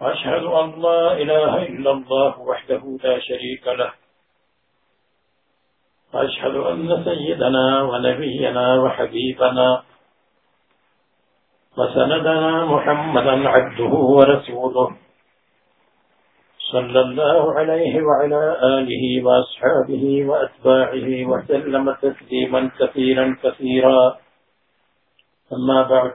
أشهد أن لا إله إلا الله وحده لا شريك له. أشهد أن سيدنا ونبينا وحبيبنا وسندنا محمدا عبده ورسوله صلى الله عليه وعلى آله وأصحابه وأتباعه وسلم تسليما كثيرا كثيرا. أما بعد.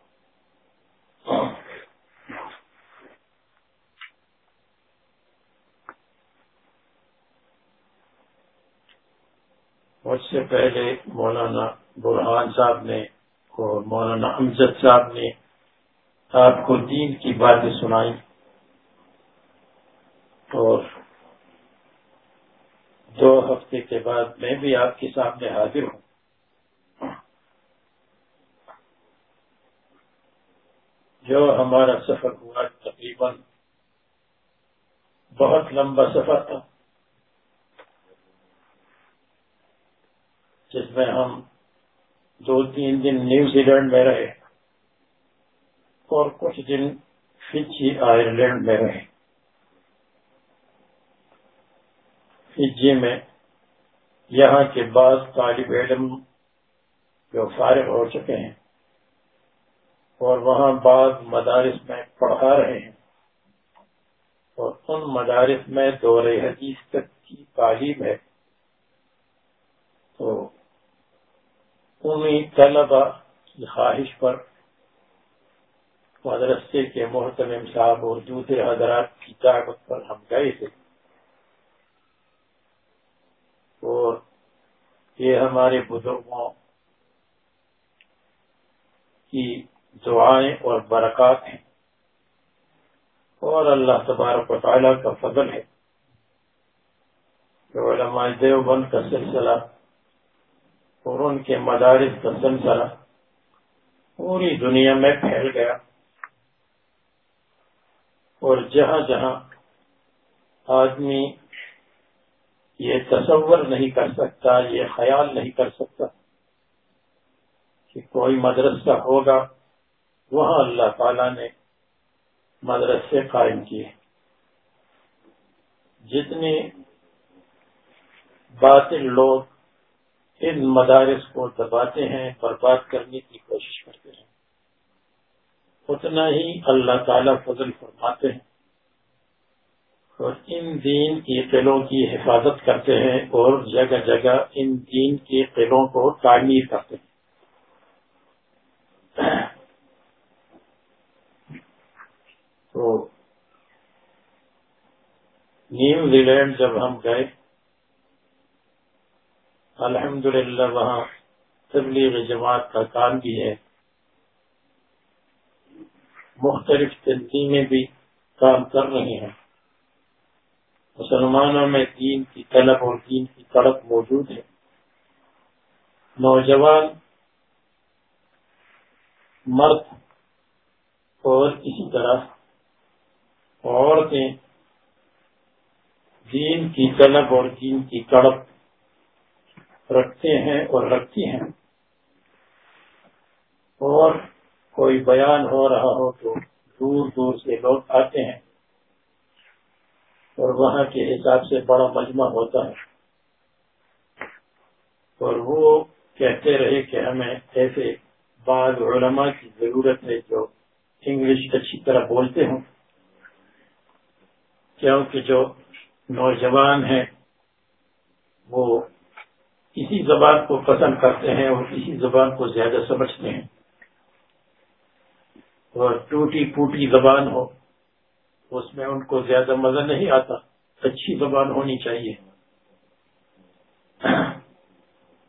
مجھ سے پہلے مولانا برحان صاحب نے اور مولانا امجد صاحب نے آپ کو دین کی باتیں سنائی اور دو ہفتے کے بعد میں بھی آپ کے سامنے حاضر ہوں۔ جو ہمارا سفر ہوا تقریباً بہت لمبا سفر تھا۔ جس میں ہم دو تین دن نیوزی لینڈ میں رہے اور کچھ دن فجی آئرلینڈ میں رہے۔ فجی میں یہاں کے بعض طالب علم جو فارغ ہو چکے ہیں اور وہاں بعض مدارس میں پڑھا رہے ہیں اور ان مدارس میں دور حدیث تک کی تعلیم ہے۔ تو طلبا کی خواہش پر مدرسے کے محتمم صاحب اور دوسرے حضرات کی طاقت پر ہم گئے تھے۔ اور یہ ہمارے بزرگوں کی دعائیں اور برکات ہیں۔ اور اللہ تبارک و تعالیٰ کا فضل ہے علماء دیوبند کا سلسلہ اور ان کے مدارس کا سلسلہ پوری دنیا میں پھیل گیا اور جہاں جہاں آدمی یہ تصور نہیں کر سکتا، یہ خیال نہیں کر سکتا کہ کوئی مدرسہ ہوگا، وہاں اللہ تعالی نے مدرسے قائم کیے۔ جتنے باطل لوگ ان مدارس کو دباتے ہیں، برباد کرنے کی کوشش کرتے ہیں۔ اتنا ہی اللہ تعالی فضل فرماتے ہیں۔ اور ان دین کے قلعوں کی حفاظت کرتے ہیں اور جگہ جگہ ان دین کے قلعوں کو تعمیر کرتے ہیں۔ تو نیوزی لینڈ جب ہم گئے الحمد للہ، وہاں تبلیغ جماعت کا کام بھی ہے۔ مختلف تنظیمیں بھی کام کر رہی ہیں۔ مسلمانوں میں دین کی طلب اور دین کی تڑپ موجود ہے۔ نوجوان مرد اور اسی طرح عورتیں دین کی طلب اور دین کی تڑپ رکھتے ہیں اور رکھتی ہیں۔ اور کوئی بیان ہو رہا ہو تو دور دور سے لوگ آتے ہیں۔ اور وہاں کے حساب سے بڑا مجمع ہوتا ہے۔ اور وہ کہتے رہے کہ ہمیں ایسے بعض علماء کی ضرورت ہے جو انگلش اچھی طرح بولتے ہوں۔ کیونکہ جو نوجوان ہیں وہ اسی زبان کو پسند کرتے ہیں اور اسی زبان کو زیادہ سمجھتے ہیں۔ اور ٹوٹی پوٹی زبان ہو، اس میں ان کو زیادہ مزہ نہیں آتا۔ اچھی زبان ہونی چاہیے۔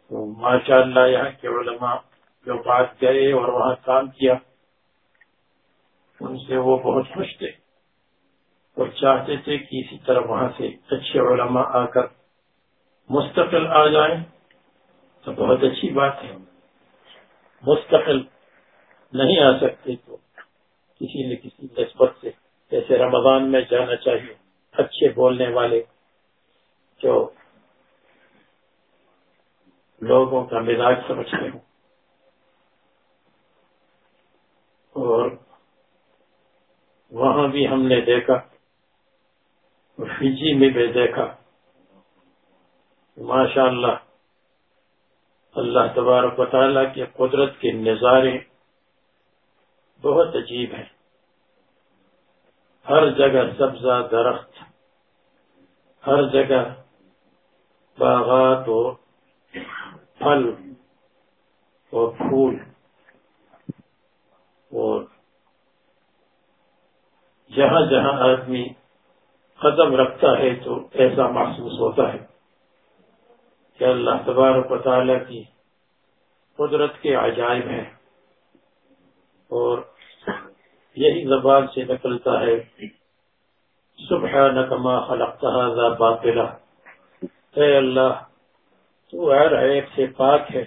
تو ماشاء اللہ یہاں کے علماء جو بات گئے اور وہاں کام کیا، ان سے وہ بہت خوش تھے اور چاہتے تھے کہ اسی طرح وہاں سے اچھے علماء آ کر مستقل آ جائیں تو بہت اچھی بات ہے۔ مستقل نہیں آ سکتے تو کسی نہ کسی نسبت سے، جیسے رمضان میں جانا چاہیے، اچھے بولنے والے جو لوگوں کا مزاج سمجھتے ہوں۔ اور وہاں بھی ہم نے دیکھا فجی میں بھی دیکھا۔ ماشاء اللہ اللہ تبارک و تعالیٰ کے قدرت کے نظارے بہت عجیب ہیں۔ ہر جگہ سبزہ درخت، ہر جگہ باغات اور پھل اور پھول اور جہاں جہاں آدمی قدم رکھتا ہے تو ایسا محسوس ہوتا ہے۔ کہ اللہ تبارک و تعالیٰ کی قدرت کے عجائب ہیں اور یہی زبان سے نکلتا ہے، سبحانک ما خلقت هذا باطلا۔ اے اللہ، تو ہر ایک سے پاک ہے۔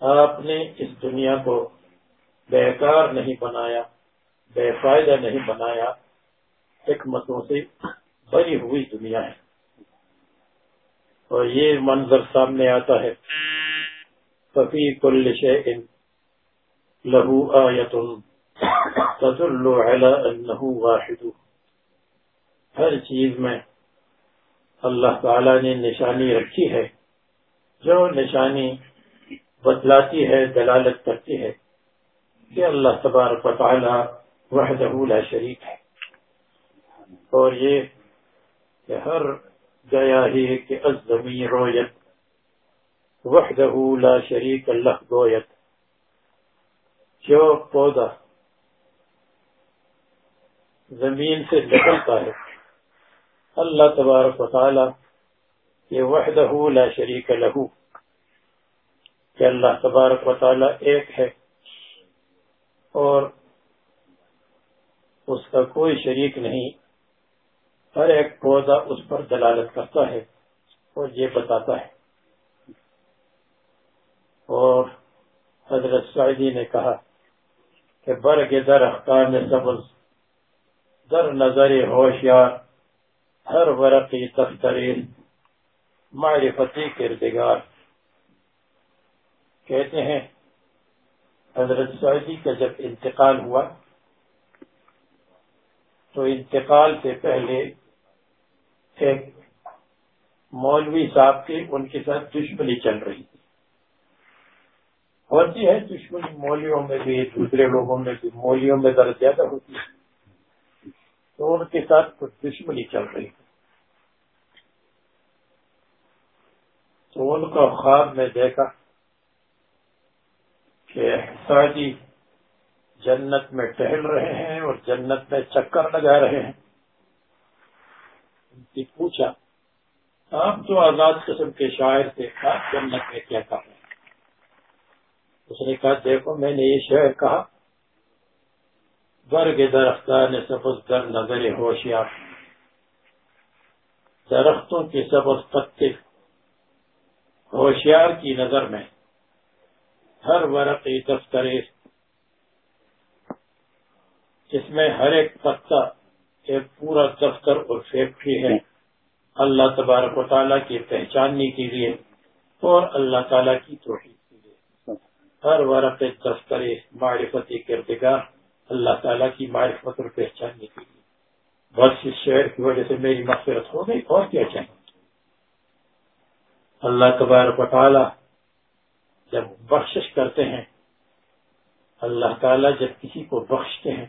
آپ نے اس دنیا کو بیکار نہیں بنایا، بے فائدہ نہیں بنایا۔ حکمتوں سے بری ہوئی دنیا ہے۔ اور یہ منظر سامنے آتا ہے۔ ففی کل شیء لہو آیت تدل على انه واحد۔ ہر چیز میں اللہ تعالی نے نشانی رکھی ہے۔ جو نشانی بتلاتی ہے، دلالت کرتی ہے کہ اللہ تبارک و تعالی وحدہ لا شریک ہے۔ اور یہ کہ ہر گیا ہی کہ الزمی رویت، وحدہ لا شریک اللہ گویت۔ جو پودا زمین سے نکلتا ہے، اللہ تبارک و تعالی یہ وحدہ لا شریک لہو کہ اللہ تبارک و تعالی ایک ہے اور اس کا کوئی شریک نہیں۔ ہر ایک پودا اس پر دلالت کرتا ہے اور یہ بتاتا ہے۔ اور حضرت سعیدی نے کہا کہ برگ در اختار سبز، در نظر ہوشیار، ہر ورقی تفترین معرفتی کردگار۔ کہتے ہیں، حضرت سعودی کا جب انتقال ہوا تو انتقال سے پہلے ایک مولوی صاحب کی ان کے ساتھ دشمنی چل رہی تھی۔ ہوتی ہے دشمنی مولویوں میں بھی، دوسرے لوگوں میں بھی مولویوں میں درد زیادہ ہوتی ہے۔ تو ان کے ساتھ کچھ دشمنی چل رہی تھی۔ تو ان کا خواب میں دیکھا کہ سعدی جنت میں ٹہل رہے ہیں اور جنت میں چکر لگا رہے ہیں۔ ان کی پوچھا، آپ تو آزاد قسم کے شاعر تھے، آپ جنت میں کیا کہا اس نے کہا، دیکھو، میں نے یہ شعر کہا، برگ درختان سبز در نظر ہوشیار۔ درختوں کے سبز پتے ہوشیار کی نظر میں ہر ورق دفتر اس میں ہر ایک پتا ایک پورا دفتر اور فیکٹری ہے۔ اللہ تبارک و تعالیٰ کی پہچاننے کے لیے اور اللہ تعالیٰ کی توحید کے لیے۔ ہر ورق دفتر معرفتی کردگار اللہ تعالیٰ کی معرفت اور پہچاننے کے لیے۔ بس اس شہر کی وجہ سے میری مغفرت ہو گئی، اور کیا چاہیں۔ اللہ تبارک و تعالیٰ جب بخشش کرتے ہیں، اللہ تعالیٰ جب کسی کو بخشتے ہیں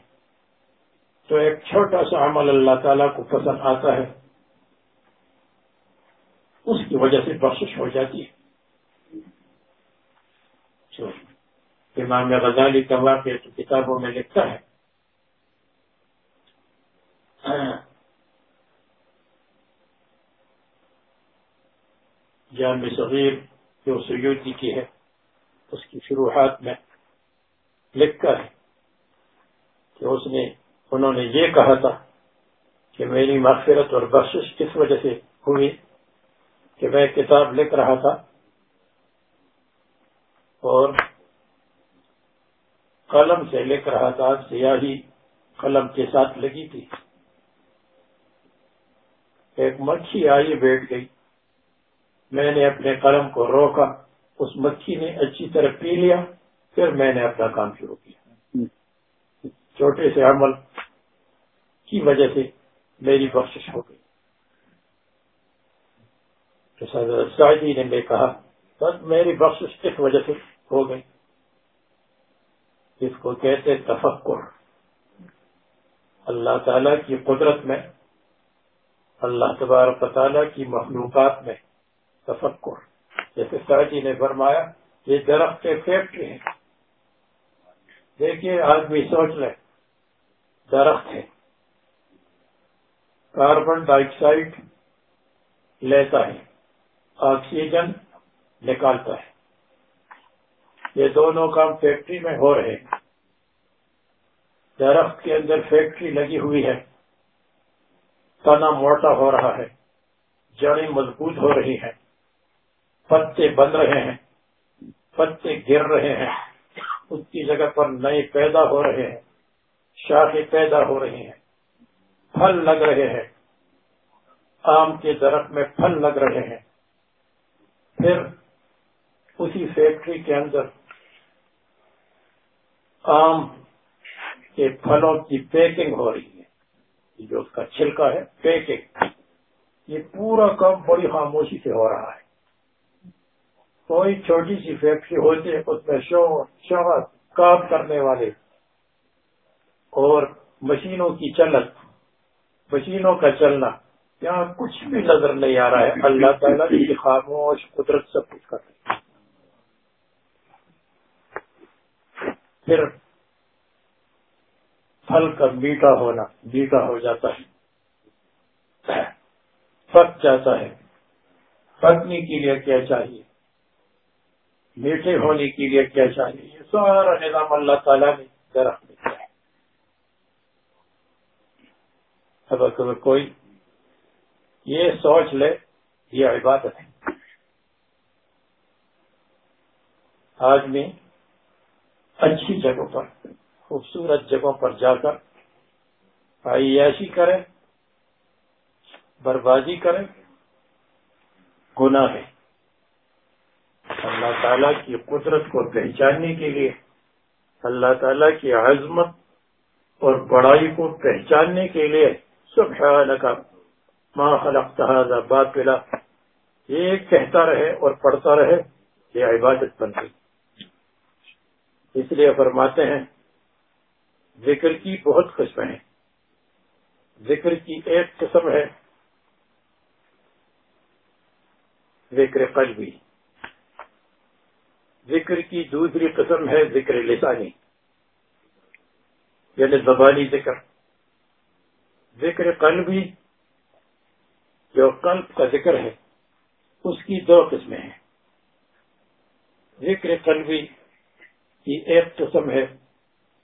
تو ایک چھوٹا سا عمل اللہ تعالیٰ کو پسند آتا ہے۔ اس کی وجہ سے بخشش ہو جاتی ہے۔ امام غزالی کا واقعہ تو کتابوں میں لکھتا ہے۔ جامع صغیر جو سیودی کی ہے، اس کی شروحات میں لکھا ہے کہ اس نے انہوں نے یہ کہا تھا کہ میری مغفرت اور بخشش کس وجہ سے ہوئی کہ میں کتاب لکھ رہا تھا اور قلم سے لکھ رہا تھا سیاہی قلم کے ساتھ لگی تھی۔ ایک مکھی آئی بیٹھ گئی۔ میں نے اپنے قلم کو روکا اس مکھی نے اچھی طرح پی لیا پھر میں نے اپنا کام شروع کیا۔ چھوٹے سے عمل کی وجہ سے میری بخشش ہو گئی۔ سعیدی جی نے میں کہا، بس میری بخشش کس وجہ سے ہو گئی۔ اس کو کہتے تفکر۔ اللہ تعالی کی قدرت میں، اللہ تبارک تعالیٰ کی مخلوقات میں تفکر۔ جیسے سعیدی جی نے فرمایا، یہ درخت کے فیکٹری ہے۔ دیکھیے، آدمی سوچ لے، درخت ہے۔ کاربن ڈائی آکسائڈ لیتا ہے، آکسیجن نکالتا ہے۔ یہ دونوں کام فیکٹری میں ہو رہے ہیں۔ درخت کے اندر فیکٹری لگی ہوئی ہے۔ تنا موٹا ہو رہا ہے۔ جڑیں مضبوط ہو رہی ہیں۔ پتے بن رہے ہیں۔ پتے گر رہے ہیں۔ اس کی جگہ پر نئے پیدا ہو رہے ہیں۔ شاخیں پیدا ہو رہی ہیں۔ پھل لگ رہے ہیں۔ آم کے درخت میں پھل لگ رہے ہیں۔ پھر اسی فیکٹری کے اندر آم کے پھلوں کی پیکنگ ہو رہی ہے۔ جو اس کا چھلکا ہے پیکنگ یہ پورا کام بڑی خاموشی سے ہو رہا ہے۔ کوئی چھوٹی سی فیکٹری ہوتی ہے، اس میں شوہر کام کرنے والے اور مشینوں کی چلت مشینوں کا چلنا، یہاں کچھ بھی نظر نہیں آ رہا ہے۔ اللہ تعالیٰ کی خاموش قدرت سب کچھ کر پھر پھل کا میٹھا ہونا میٹھا ہو جاتا ہے۔ پک جاتا ہے۔ پکنے کے لیے کیا چاہیے؟ میٹھے ہونے کے لیے کیا چاہیے؟ یہ سارا نظام اللہ تعالیٰ نے درخت دیا ہے اگر کوئی یہ سوچ لے، یہ عبادت ہے۔ آج میں اچھی جگہوں پر، خوبصورت جگہوں پر جا کر عیاشی کرے بربادی کرے گناہ ہے اللہ تعالیٰ کی قدرت کو پہچاننے کے لیے، اللہ تعالیٰ کی عظمت اور بڑائی کو پہچاننے کے لیے سبحانک، ما خلقت هذا باطلا. یہ کہتا رہے اور پڑھتا رہے، یہ عبادت بن گئی۔ اس لیے فرماتے ہیں، ذکر کی بہت قسمیں ہیں۔ ذکر کی ایک قسم ہے ذکر قلبی۔ ذکر کی دوسری قسم ہے ذکر لسانی یعنی زبانی ذکر۔ ذکر قلبی جو قلب کا ذکر ہے، اس کی دو قسمیں ہیں۔ ذکر قلبی کی ایک قسم ہے،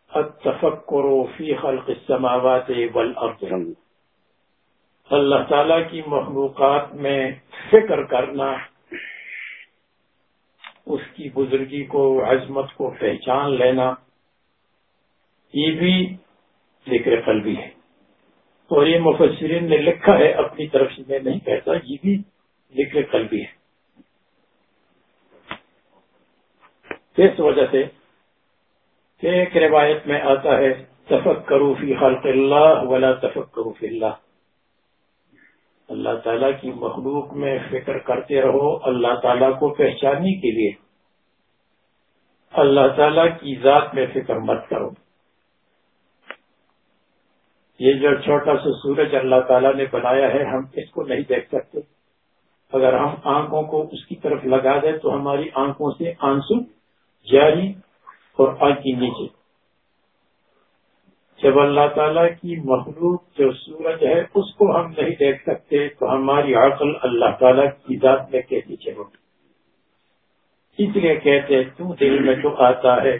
التفکر فی خلق السماوات والارض۔ اللہ تعالی کی مخلوقات میں فکر کرنا، اس کی بزرگی کو، عظمت کو پہچان لینا، یہ بھی ذکر قلبی ہے۔ اور یہ مفسرین نے لکھا ہے، اپنی طرف سے میں نہیں کہتا، یہ بھی ذکر قلبی ہے۔ اس وجہ سے ایک روایت میں آتا ہے تفک کرو فی خلق اللہ ولا تفک کرو فی اللہ۔ اللہ تعالیٰ کی مخلوق میں فکر کرتے رہو اللہ تعالیٰ کو پہچاننے کے لیے۔ اللہ تعالیٰ کی ذات میں فکر مت کرو۔ یہ جو چھوٹا سا سورج اللہ تعالیٰ نے بنایا ہے، ہم اس کو نہیں دیکھ سکتے۔ اگر ہم آنکھوں کو اس کی طرف لگا دیں تو ہماری آنکھوں سے آنسو جاری اور آنکھی نیچے۔ جب اللہ تعالیٰ کی مخلوق جو سورج ہے، اس کو ہم نہیں دیکھ سکتے تو ہماری عقل اللہ تعالیٰ کی ذات میں کیسی چلو اس لیے کہتے تو دل میں تو آتا ہے،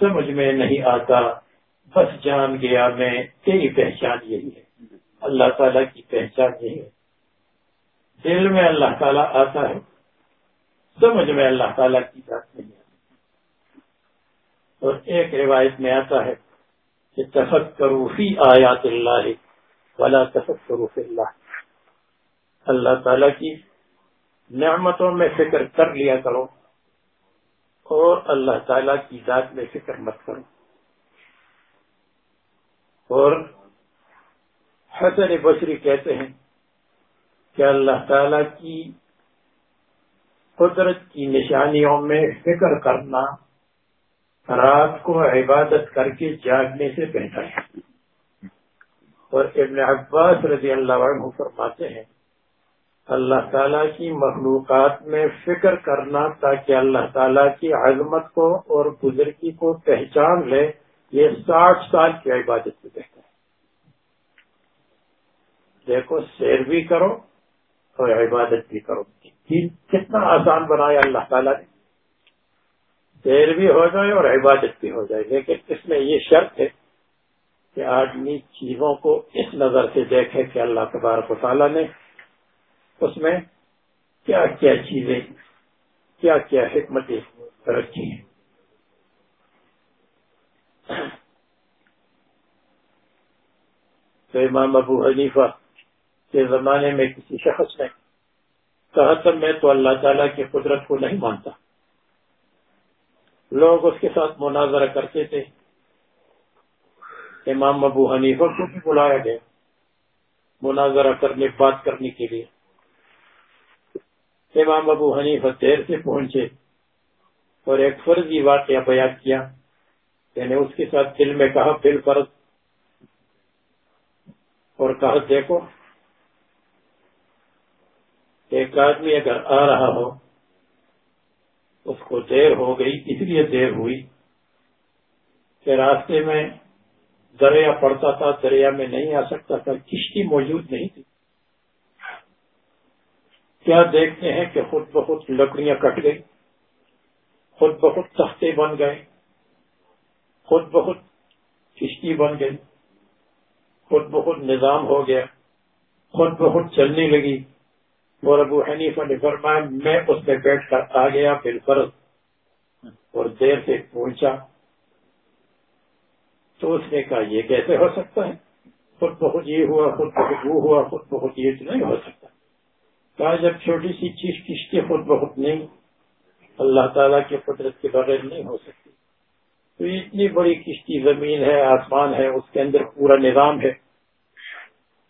سمجھ میں نہیں آتا۔ بس جان گیا میں، تیری پہچان یہی ہے۔ اللہ تعالیٰ کی پہچان یہی ہے۔ دل میں اللہ تعالیٰ آتا ہے، سمجھ میں اللہ تعالیٰ کی بات نہیں آتی۔ اور ایک روایت میں آتا ہے کہ تفت کروفی آیات اللہ والا تفت کروف اللہ۔ اللہ تعالیٰ کی نعمتوں میں فکر کر لیا کرو اور اللہ تعالیٰ کی ذات میں فکر مت کرو۔ اور حسن بشری کہتے ہیں کہ اللہ تعالی کی قدرت کی نشانیوں میں فکر کرنا رات کو عبادت کر کے جاگنے سے بہتر ہے۔ اور ابن عباس رضی اللہ عنہ فرماتے ہیں، اللہ تعالیٰ کی مخلوقات میں فکر کرنا تاکہ اللہ تعالیٰ کی عظمت کو اور بزرگی کو پہچان لے یہ ساٹھ سال کی عبادت سے بہتر ہے۔ دیکھو، سیر بھی کرو اور عبادت بھی کرو۔ کتنا آسان بنایا اللہ تعالیٰ نے۔ دیر بھی ہو جائے اور عبادت بھی ہو جائے۔ لیکن اس میں یہ شرط ہے کہ آدمی چیزوں کو اس نظر سے دیکھے کہ اللہ تبارک و تعالیٰ نے اس میں کیا کیا چیزیں، کیا کیا حکمتیں رکھی ہیں۔ تو امام ابو حنیفہ کے زمانے میں کسی شخص نے کہا تھا، میں تو اللہ تعالیٰ کی قدرت کو نہیں مانتا۔ لوگ اس کے ساتھ مناظرہ کرتے تھے۔ امام ابو حنیفہ کو بھی بلایا گیا، مناظرہ کرنے، بات کرنے کے لیے۔ امام ابو حنیفہ دیر سے پہنچے اور ایک فرضی واقعہ بیان کیا۔ یعنی اس کے ساتھ دل میں کہا پھر فرض اور کہا، دیکھو، ایک آدمی اگر آ رہا ہو، اس کو دیر ہو گئی، اس لیے دیر ہوئی کہ راستے میں دریا پڑتا تھا، دریا میں نہیں آ سکتا تھا، کشتی موجود نہیں تھی۔ کیا دیکھتے ہیں کہ خود بخود لکڑیاں کٹ گئی خود بخود تختے بن گئے، خود بخود کشتی بن گئی۔ خود بخود نظام ہو گیا، خود بخود چلنے لگی۔ اور ابو حنیفہ نے فرمایا، میں اس میں بیٹھ کر آ گیا پھر فرض۔ اور دیر سے پہنچا۔ تو اس نے کہا، یہ کیسے ہو سکتا ہے؟ خود بہت یہ ہوا، خود بہت وہ ہوا، خود بہت یہ تو نہیں ہو سکتا۔ کہا، جب چھوٹی سی چیز کشتی خود بہت نہیں، اللہ تعالیٰ کی قدرت کے بغیر نہیں ہو سکتی تو اتنی بڑی کشتی زمین ہے، آسمان ہے، اس کے اندر پورا نظام ہے۔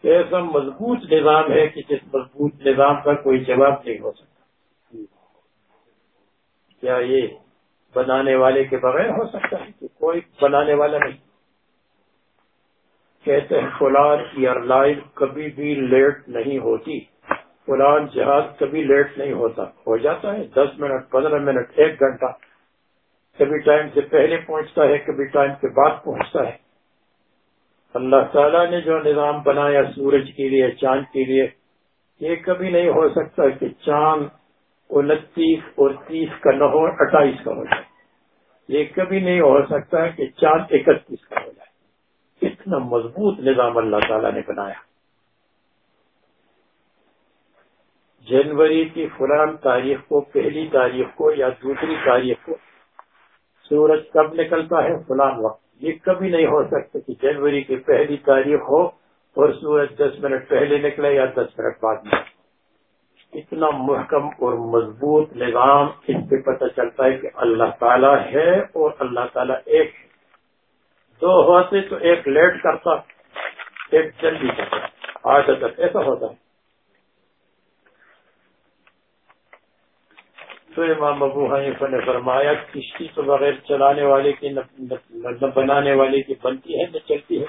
ایسا مضبوط نظام ہے کہ جس مضبوط نظام کا کوئی جواب نہیں ہو سکتا۔ کیا یہ بنانے والے کے بغیر ہو سکتا ہے کہ کوئی بنانے والا نہیں؟ کہتے ہیں، فلان ایئر لائن کبھی بھی لیٹ نہیں ہوتی۔ فلان جہاز کبھی لیٹ نہیں ہوتا۔ ہو جاتا ہے، دس منٹ، پندرہ منٹ، ایک گھنٹہ۔ کبھی ٹائم سے پہلے پہنچتا ہے، کبھی ٹائم کے بعد پہنچتا ہے۔ اللہ تعالیٰ نے جو نظام بنایا سورج کے لیے، چاند کے لیے، یہ کبھی نہیں ہو سکتا کہ چاند انتیس اور تیس کا نہ ہو اٹھائیس کا ہو جائے۔ یہ کبھی نہیں ہو سکتا کہ چاند اکتیس کا ہو جائے۔ اتنا مضبوط نظام اللہ تعالیٰ نے بنایا۔ جنوری کی فلان تاریخ کو، پہلی تاریخ کو یا دوسری تاریخ کو سورج کب نکلتا ہے؟ فلان وقت۔ یہ کبھی نہیں ہو سکتا کہ جنوری کی پہلی تاریخ ہو اور سورج دس منٹ پہلے نکلے یا دس منٹ بعد میں اتنا محکم اور مضبوط نظام اس پہ پتہ چلتا ہے کہ اللہ تعالیٰ ہے اور اللہ تعالیٰ ایک ہے۔ دو ہوتے تو ایک لیٹ کرتا، ایک جلدی کرتا۔ آج تک ایسا ہوتا ہے۔ تو امام ابو حنیفہ نے فرمایا کشتی تو بغیر چلانے والے کی نہ بنانے والے کی بنتی ہے، نہ چلتی ہے۔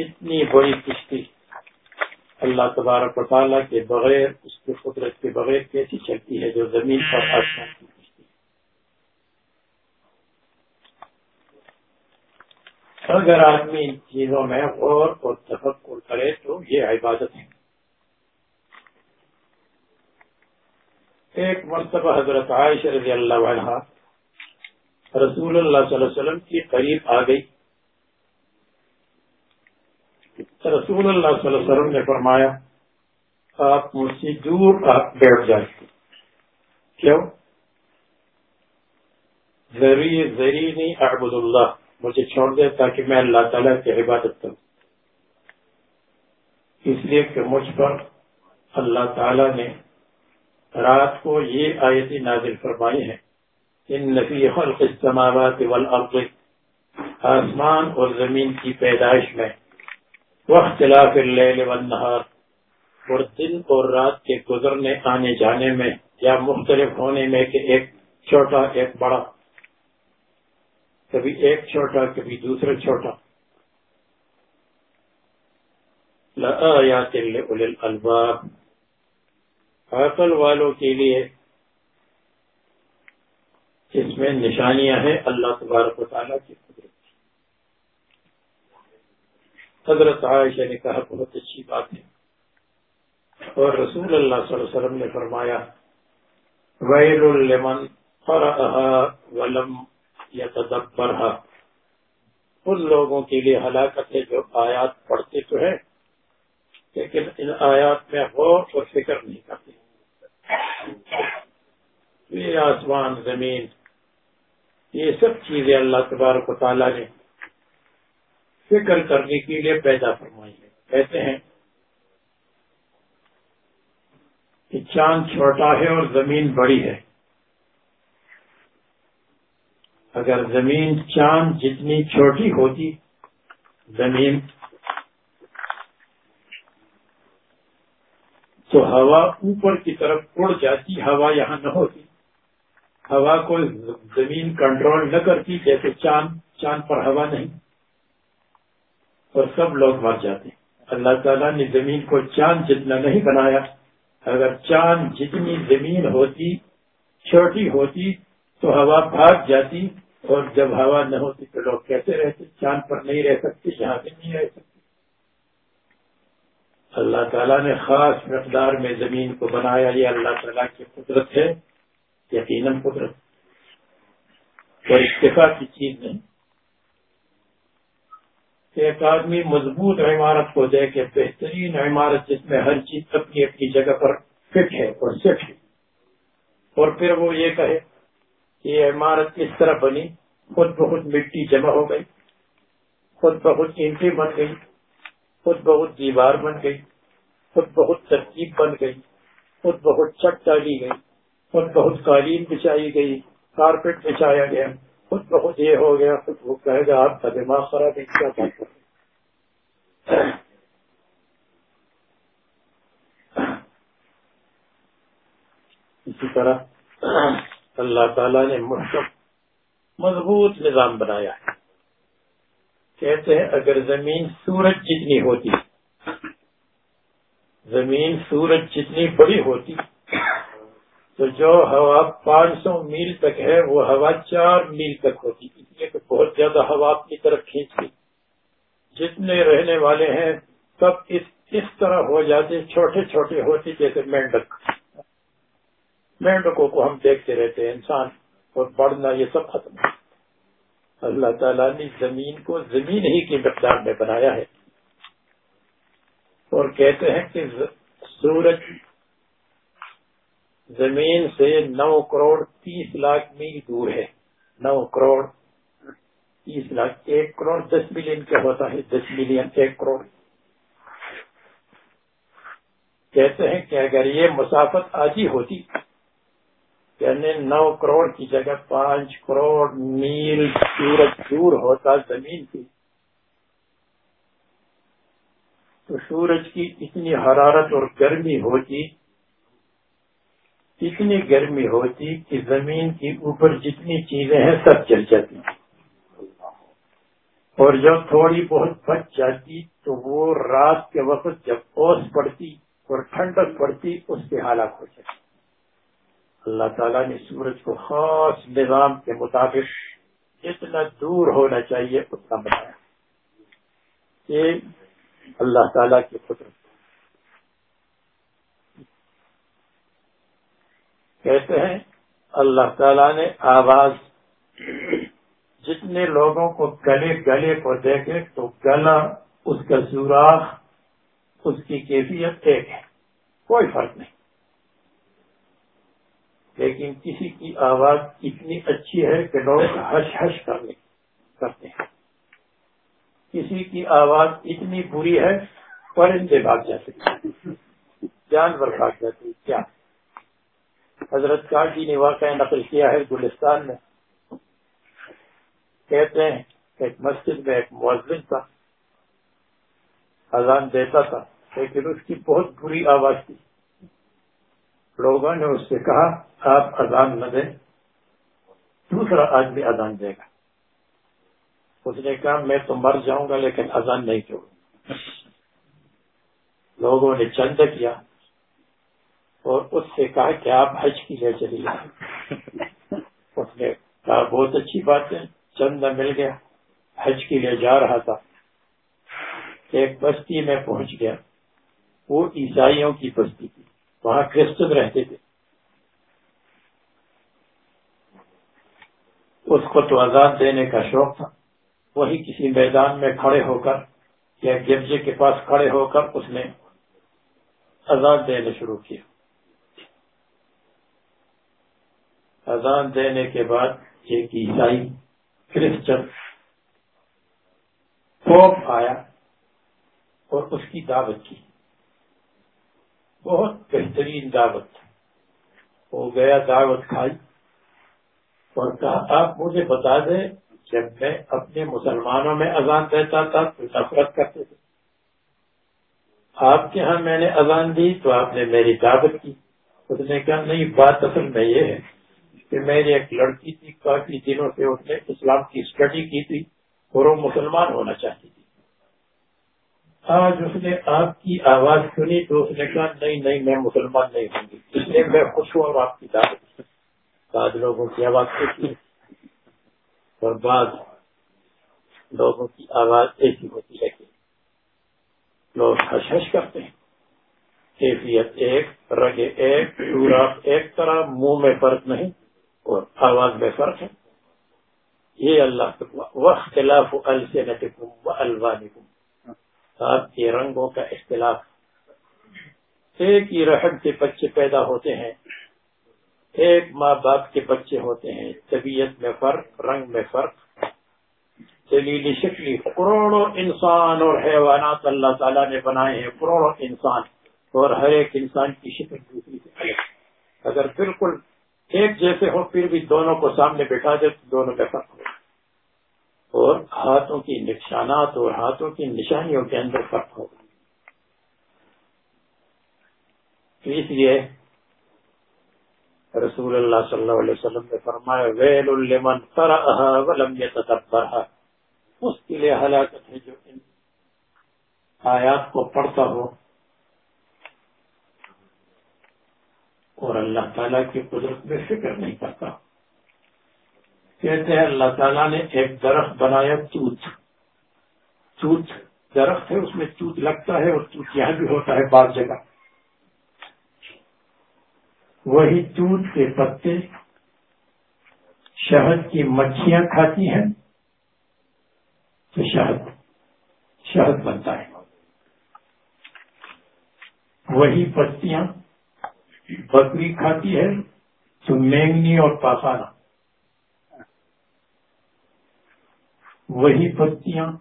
اتنی بڑی کشتی۔ اللہ تبارک و تعالیٰ کے بغیر، اس کے قدرت کے بغیر کیسی چلتی ہے جو زمین پر آسمان کی کشتی۔ اگر آدمی ان چیزوں میں غور اور تفکر کرے تو یہ عبادت ہے۔ ایک مرتبہ حضرت عائشہ رضی اللہ عنہ رسول اللہ صلی اللہ علیہ وسلم کی قریب آ گئی۔ رسول اللہ صلی اللہ علیہ وسلم نے فرمایا، آپ مجھ سے دور آپ بیٹھ جائیں۔ کیوں؟ ذریعے ذریعے نہیں احمد اللہ، مجھے چھوڑ دے تاکہ میں اللہ تعالیٰ کی عبادت کروں۔ اس لیے کہ مجھ پر اللہ تعالیٰ نے رات کو یہ آیتی نازل فرمائی ہے ان نفی خلق السماوات والارض، آسمان اور زمین کی پیدائش میں۔ واختلاف اللیل والنہار اور دن اور رات کے گزرنے آنے جانے میں، یا مختلف ہونے میں کہ ایک چھوٹا، ایک بڑا۔ کبھی ایک چھوٹا، کبھی دوسرا چھوٹا۔ لآیات لأولی الالباب عقل والوں کے لیے اس میں نشانیاں ہیں اللہ تبارک و تعالیٰ کی حضرت عائشہ نے کہا، بہت اچھی بات ہے۔ اور رسول اللہ صلی اللہ علیہ وسلم نے فرمایا، ویل لمن ولم ان لوگوں کے لیے ہلاکت ہے جو آیات پڑھتے تو ہیں، لیکن ان آیات میں غور اور فکر نہیں کرتے۔ یہ آسمان، زمین، یہ سب چیزیں اللہ تبارک و تعالیٰ نے فکر کرنے کے لیے پیدا فرمائی ہے کہتے ہیں کہ چاند چھوٹا ہے اور زمین بڑی ہے۔ اگر زمین، چاند جتنی چھوٹی ہوتی، زمین تو ہوا اوپر کی طرف اڑ جاتی، ہوا یہاں نہ ہوتی۔ ہوا کو زمین کنٹرول نہ کرتی، جیسے چاند چاند پر ہوا نہیں۔ اور سب لوگ مر جاتے۔ اللہ تعالیٰ نے زمین کو چاند جتنا نہیں بنایا، اگر چاند جتنی زمین ہوتی، چھوٹی ہوتی، تو ہوا بھاگ جاتی۔ اور جب ہوا نہ ہوتی تو لوگ کیسے رہتے؟ چاند پر نہیں رہ سکتے، یہاں بھی نہیں رہ سکتے۔ اللہ تعالیٰ نے خاص مقدار میں زمین کو بنایا، یہ اللہ تعالیٰ کی قدرت ہے، یقیناً قدرت۔ اور اتفاق کی چیز نہیں۔ ایک آدمی مضبوط عمارت کو دے کے بہترین عمارت جس میں ہر چیز اپنی اپنی جگہ پر فٹ ہے اور سیٹ ہے۔ اور پھر وہ یہ کہے کہ یہ عمارت اس طرح بنی، خود بہت مٹی جمع ہو گئی، خود بہت اینٹیں بن گئی۔ خود بہت دیوار بن گئی، خود بہت ترکیب بن گئی، خود بہت چٹ ڈالی گئی، خود بہت قالین بچائی گئی، کارپیٹ بچایا گیا، خود بہت یہ ہو گیا، خود وہ کہے گا، آپ کا دماغ خراب ہے، کیا اسی طرح اللہ تعالی نے مضبوط نظام بنایا ہے۔ کہتے ہیں اگر زمین سورج جتنی ہوتی، زمین سورج جتنی بڑی ہوتی، تو جو ہوا پانچ سو میل تک ہے، وہ ہوا چار میل تک ہوتی، اس لیے کہ بہت زیادہ ہوا اپنی طرف کھینچتی جتنے رہنے والے ہیں، سب اس اس طرح ہو جاتے، چھوٹے چھوٹے ہوتے جیسے مینڈک۔ مینڈکوں کو ہم دیکھتے رہتے ہیں، انسان اور بڑھنا یہ سب ختم۔ ہے اللہ تعالیٰ نے زمین کو زمین ہی کی مقدار میں بنایا ہے۔ اور کہتے ہیں کہ سورج زمین سے نو کروڑ تیس لاکھ میل دور ہے۔ نو کروڑ تیس لاکھ، ایک کروڑ دس ملین کیا ہوتا ہے، دس ملین، ایک کروڑ۔ کہتے ہیں کہ اگر یہ مسافت آجی ہوتی یعنی نو کروڑ کی جگہ پانچ کروڑ میل سورج دور ہوتا زمین کی تو سورج کی اتنی حرارت اور گرمی ہوتی، اتنی گرمی ہوتی کہ زمین کے اوپر جتنی چیزیں ہیں سب چل جاتی۔ اور جب تھوڑی بہت بچ جاتی تو وہ رات کے وقت جب اوس پڑتی اور ٹھنڈک پڑتی، اس کے ہلاک ہو جاتی اللہ تعالیٰ نے سورج کو خاص نظام کے مطابق جتنا دور ہونا چاہیے اتنا بنایا۔ یہ اللہ تعالیٰ کی قدرت۔ کہتے ہیں، اللہ تعالیٰ نے آواز جتنے لوگوں کو گلے گلے کو دیکھے تو گلا، اس کا سوراخ اس کی کیفیت ایک ہے، کوئی فرق نہیں۔ لیکن کسی کی آواز اتنی اچھی ہے کہ لوگ ہش ہش کرنے کرتے ہیں۔ کسی کی آواز اتنی بری ہے پرندے بھاگ جاتے جانور بھاگ جاتے کیا؟ حضرت کاجی نے واقعہ نقل کیا ہے گلستان میں۔ کہتے ہیں ایک مسجد میں ایک مؤذن تھا، اذان دیتا تھا، لیکن اس کی بہت بری آواز تھی۔ لوگوں نے اس سے کہا، آپ اذان نہ دیں۔ دوسرا آدمی اذان دے گا۔ اس نے کہا، میں تو مر جاؤں گا، لیکن اذان نہیں چھوڑوں لوگوں نے چند کیا اور اس سے کہا کہ آپ حج کی لیے چلی اس نے کہا، بہت اچھی بات ہے، چند مل گیا۔ حج کے لیے جا رہا تھا۔ ایک بستی میں پہنچ گیا۔ وہ عیسائیوں کی بستی تھی۔ وہاں کرسچن رہتے تھے اس کو تو آزاد دینے کا شوق تھا۔ وہی کسی میدان میں کھڑے ہو کر یا گرجے کے پاس کھڑے ہو کر اس نے آزاد دینے شروع کیا۔ اذان دینے کے بعد ایک عیسائی کرسچن پوپ آیا اور اس کی دعوت کی۔ بہت بہترین دعوت وہ گیا، دعوت کھائی۔ اور کہا، آپ مجھے بتا دیں، جب میں اپنے مسلمانوں میں اذان دیتا تھا تو نفرت کرتے تھے۔ آپ کے ہاں میں نے اذان دی تو آپ نے میری دعوت کی۔ اس نے کہا، نہیں، بات اصل میں یہ ہے کہ میری ایک لڑکی تھی، کافی دنوں سے اس نے اسلام کی اسٹڈی کی تھی، اور وہ مسلمان ہونا چاہتی تھی۔ آج اس نے آپ کی آواز سنی تو اس نے کہا، نہیں نہیں، میں مسلمان نہیں ہوں گی۔ اس لیے میں خوش ہوں اور آپ کی دعوت بعض لوگوں کی آواز سنی اور بعض لوگوں کی آواز ایسی ہوتی ہے کہ لوگ ہش ہش کرتے ہیں۔ کیفیت ایک، رگ ایک پورا ایک طرح، منہ میں فرق نہیں اور آواز میں فرق ہے۔ یہ اللہ وختلاف السنتکم و الوانکم آپ کے رنگوں کا اختلاف۔ ایک ہی رحم کے بچے پیدا ہوتے ہیں، ایک ماں باپ کے بچے ہوتے ہیں۔ طبیعت میں فرق، رنگ میں فرق۔ دلیلی شکلی، کروڑوں انسان اور حیوانات اللہ تعالیٰ نے بنائے ہیں، کروڑوں انسان۔ اور ہر ایک انسان کی شکل دوسری سے اگر بالکل ایک جیسے ہو پھر بھی دونوں کو سامنے بٹھا دے تو دونوں میں فرق ہو اور ہاتھوں کی نشانات اور ہاتھوں کی نشانیوں کے اندر فرق ہوگا اس لیے رسول اللہ صلی اللہ علیہ وسلم نے فرمایا، ویل لمن ولم يتدبرها۔ اس کے لیے ہلاکت ہے جو ان آیات کو پڑھتا ہو۔ اور اللہ تعالی کی قدرت میں فکر نہیں کرتا۔ کہتے ہیں اللہ تعالیٰ نے ایک درخت بنایا چوت چوت درخت ہے، اس میں چوت لگتا ہے اور چوت یہاں بھی ہوتا ہے بعض جگہ۔ وہی چوت کے پتے شہد کی مچھیاں کھاتی ہیں تو شہد شہد بنتا ہے۔ وہی پتیاں بکری کھاتی ہے تو مینگنی اور پاسانا وہی پتیاں۔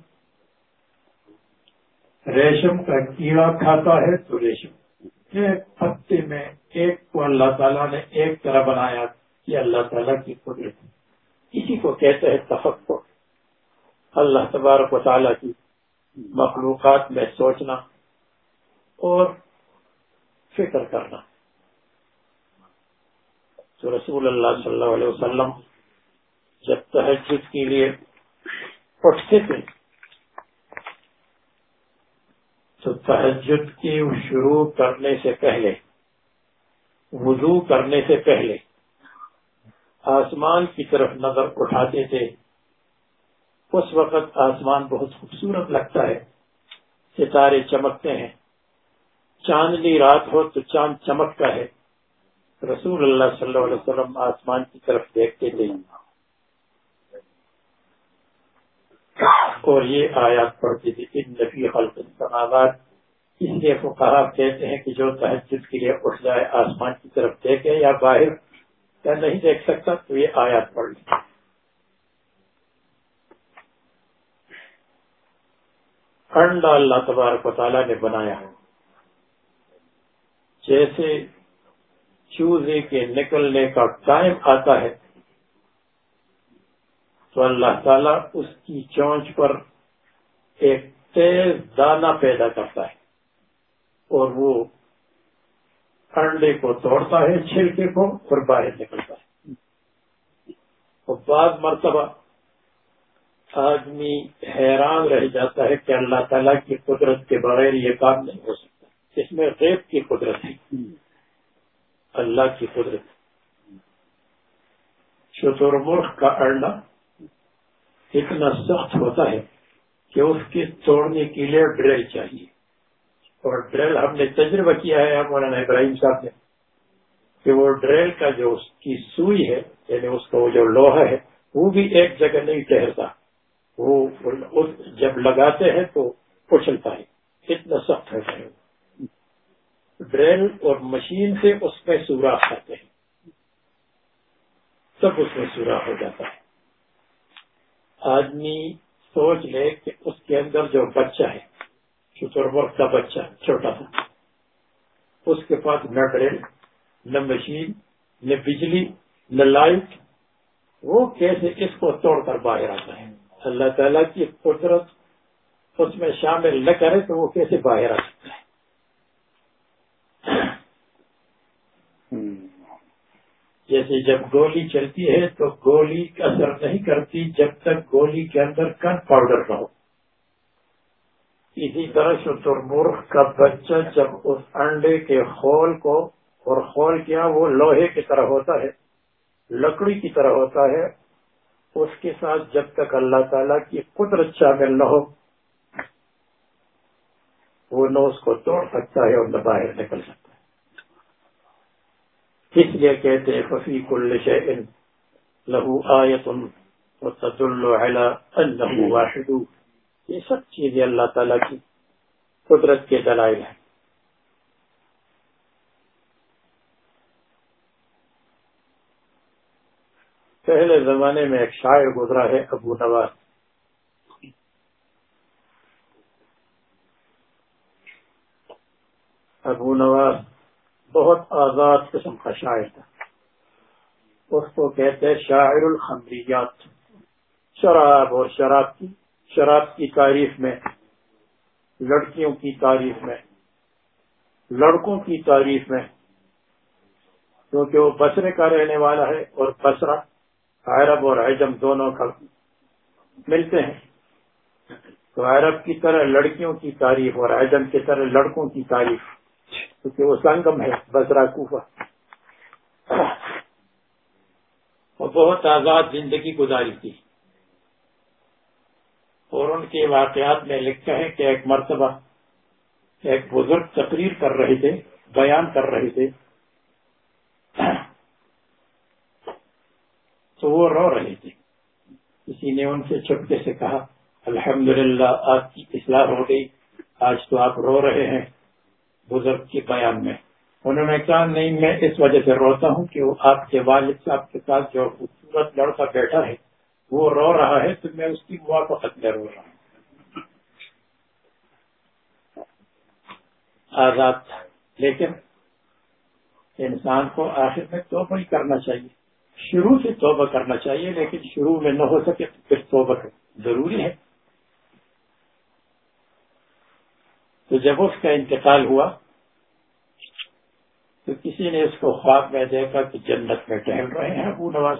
ریشم کا کیڑا کھاتا ہے تو ریشم۔ ایک پتے میں ایک کو اللہ تعالیٰ نے ایک طرح بنایا کہ اللہ تعالیٰ کی قدرت اسی کو کہتے ہیں تفق اللہ تبارک و تعالیٰ کی مخلوقات میں سوچنا اور فکر کرنا۔ تو رسول اللہ صلی اللہ علیہ وسلم جب تحجد کے لیے پڑھتے تھے۔ تو تہجد کی شروع کرنے سے پہلے، وضو کرنے سے پہلے آسمان کی طرف نظر اٹھاتے تھے۔ اس وقت آسمان بہت خوبصورت لگتا ہے، ستارے چمکتے ہیں۔ چاندنی رات ہو تو چاند چمکتا ہے۔ رسول اللہ صلی اللہ علیہ وسلم آسمان کی طرف دیکھتے تھے۔ اور یہ آیات پڑھتی تھی، ان نفی خلق انتخابات اس لیے وہ کہتے ہیں کہ جو تحجد کے لیے اٹھ جائے، آسمان کی طرف دیکھے یا باہر یا نہیں دیکھ سکتا، تو یہ آیات پڑھ لی انڈا اللہ تبارک و تعالیٰ نے بنایا ہے۔ جیسے چوزے کے نکلنے کا ٹائم آتا ہے تو اللہ تعالیٰ اس کی چونچ پر ایک تیز دانا پیدا کرتا ہے اور وہ انڈے کو توڑتا ہے، چھلکے کو اور باہر نکلتا ہے۔ اور بعض مرتبہ آدمی حیران رہ جاتا ہے کہ اللہ تعالیٰ کی قدرت کے بغیر یہ کام نہیں ہو سکتا۔ اس میں غیب کی قدرت ہے۔ اللہ کی قدرت۔ شتر ملک کا انڈا اتنا سخت ہوتا ہے کہ اس کے توڑنے کے لیے ڈرل چاہیے۔ اور ڈرل ہم نے تجربہ کیا ہے مولانا ابراہیم صاحب نے، کہ وہ ڈرل کا جو اس کی سوئی ہے یعنی اس کا وہ جو لوہا ہے، وہ بھی ایک جگہ نہیں ٹہرتا وہ جب لگاتے ہیں تو اچھلتا ہے۔ اتنا سخت ہے۔ ڈرل اور مشین سے اس میں سوراخ آتے ہیں۔ سب اس میں سوراخ ہو جاتا ہے۔ آدمی سوچ لے کہ اس کے اندر جو بچہ ہے ورق کا بچہ چھوٹا سا اس کے پاس نہ ڈرل، نہ مشین، نہ بجلی، نہ لائٹ، وہ کیسے اس کو توڑ کر باہر آتا ہے؟ اللہ تعالیٰ کی قدرت اس میں شامل نہ کرے تو وہ کیسے باہر آ سکتا ہے؟ جیسے جب گولی چلتی ہے تو گولی اثر نہیں کرتی جب تک گولی کے اندر کن پاؤڈر نہ ہو۔ اسی طرح شتر مرغ کا بچہ جب اس انڈے کے خول کو اور خول کیا وہ لوہے کی طرح ہوتا ہے، لکڑی کی طرح ہوتا ہے، اس کے ساتھ جب تک اللہ تعالی کی قدرت شامل نہ ہو، وہ نہ اس کو توڑ سکتا ہے اور نہ باہر نکل سکتا۔ ہے اس لیے کہتے ہیں ففی کل شیء لہو آیت وتدل علی انه واحد۔ یہ سب چیزیں اللہ تعالیٰ کی قدرت کے دلائل ہیں۔ پہلے زمانے میں ایک شاعر گزرا ہے ابو نواز۔ ابو نواز بہت آزاد قسم کا شاعر تھا۔ اس کو کہتے ہیں شاعر الخمریات۔ شراب اور شراب کی شراب کی تعریف میں، لڑکیوں کی تعریف میں، لڑکوں کی تعریف میں۔ کیونکہ وہ بسرے کا رہنے والا ہے اور بسرا عرب اور عجم دونوں کا ملتے ہیں۔ تو عرب کی طرح لڑکیوں کی تعریف اور عجم کی طرح لڑکوں کی تعریف۔ کیونکہ وہ سنگم ہے، بسرا کوفہ۔ وہ بہت آزاد زندگی گزاری تھی۔ اور ان کے واقعات میں لکھا ہے کہ ایک مرتبہ ایک بزرگ تقریر کر رہے تھے، بیان کر رہے تھے۔ تو وہ رو رہے تھے۔ کسی نے ان سے چھپکے سے کہا، الحمدللہ آپ کی اصلاح ہو گئی، آج تو آپ رو رہے ہیں۔ بزرگ کے بیان میں۔ انہوں نے کہا، نہیں، میں اس وجہ سے روتا ہوں کہ وہ آپ کے والد صاحب کے ساتھ جو خوبصورت لڑکا بیٹھا ہے، وہ رو رہا ہے تو میں اس کی موافقت میں رو رہا ہوں۔ آزاد تھا۔ لیکن انسان کو آخر میں توبہ ہی کرنا چاہیے۔ شروع سے توبہ کرنا چاہیے، لیکن شروع میں نہ ہو سکے تو پھر توبہ ضروری ہے۔ تو جب اس کا انتقال ہوا، تو کسی نے اس کو خواب میں دیکھا کہ جنت میں ٹہل رہے ہیں ابو نواز۔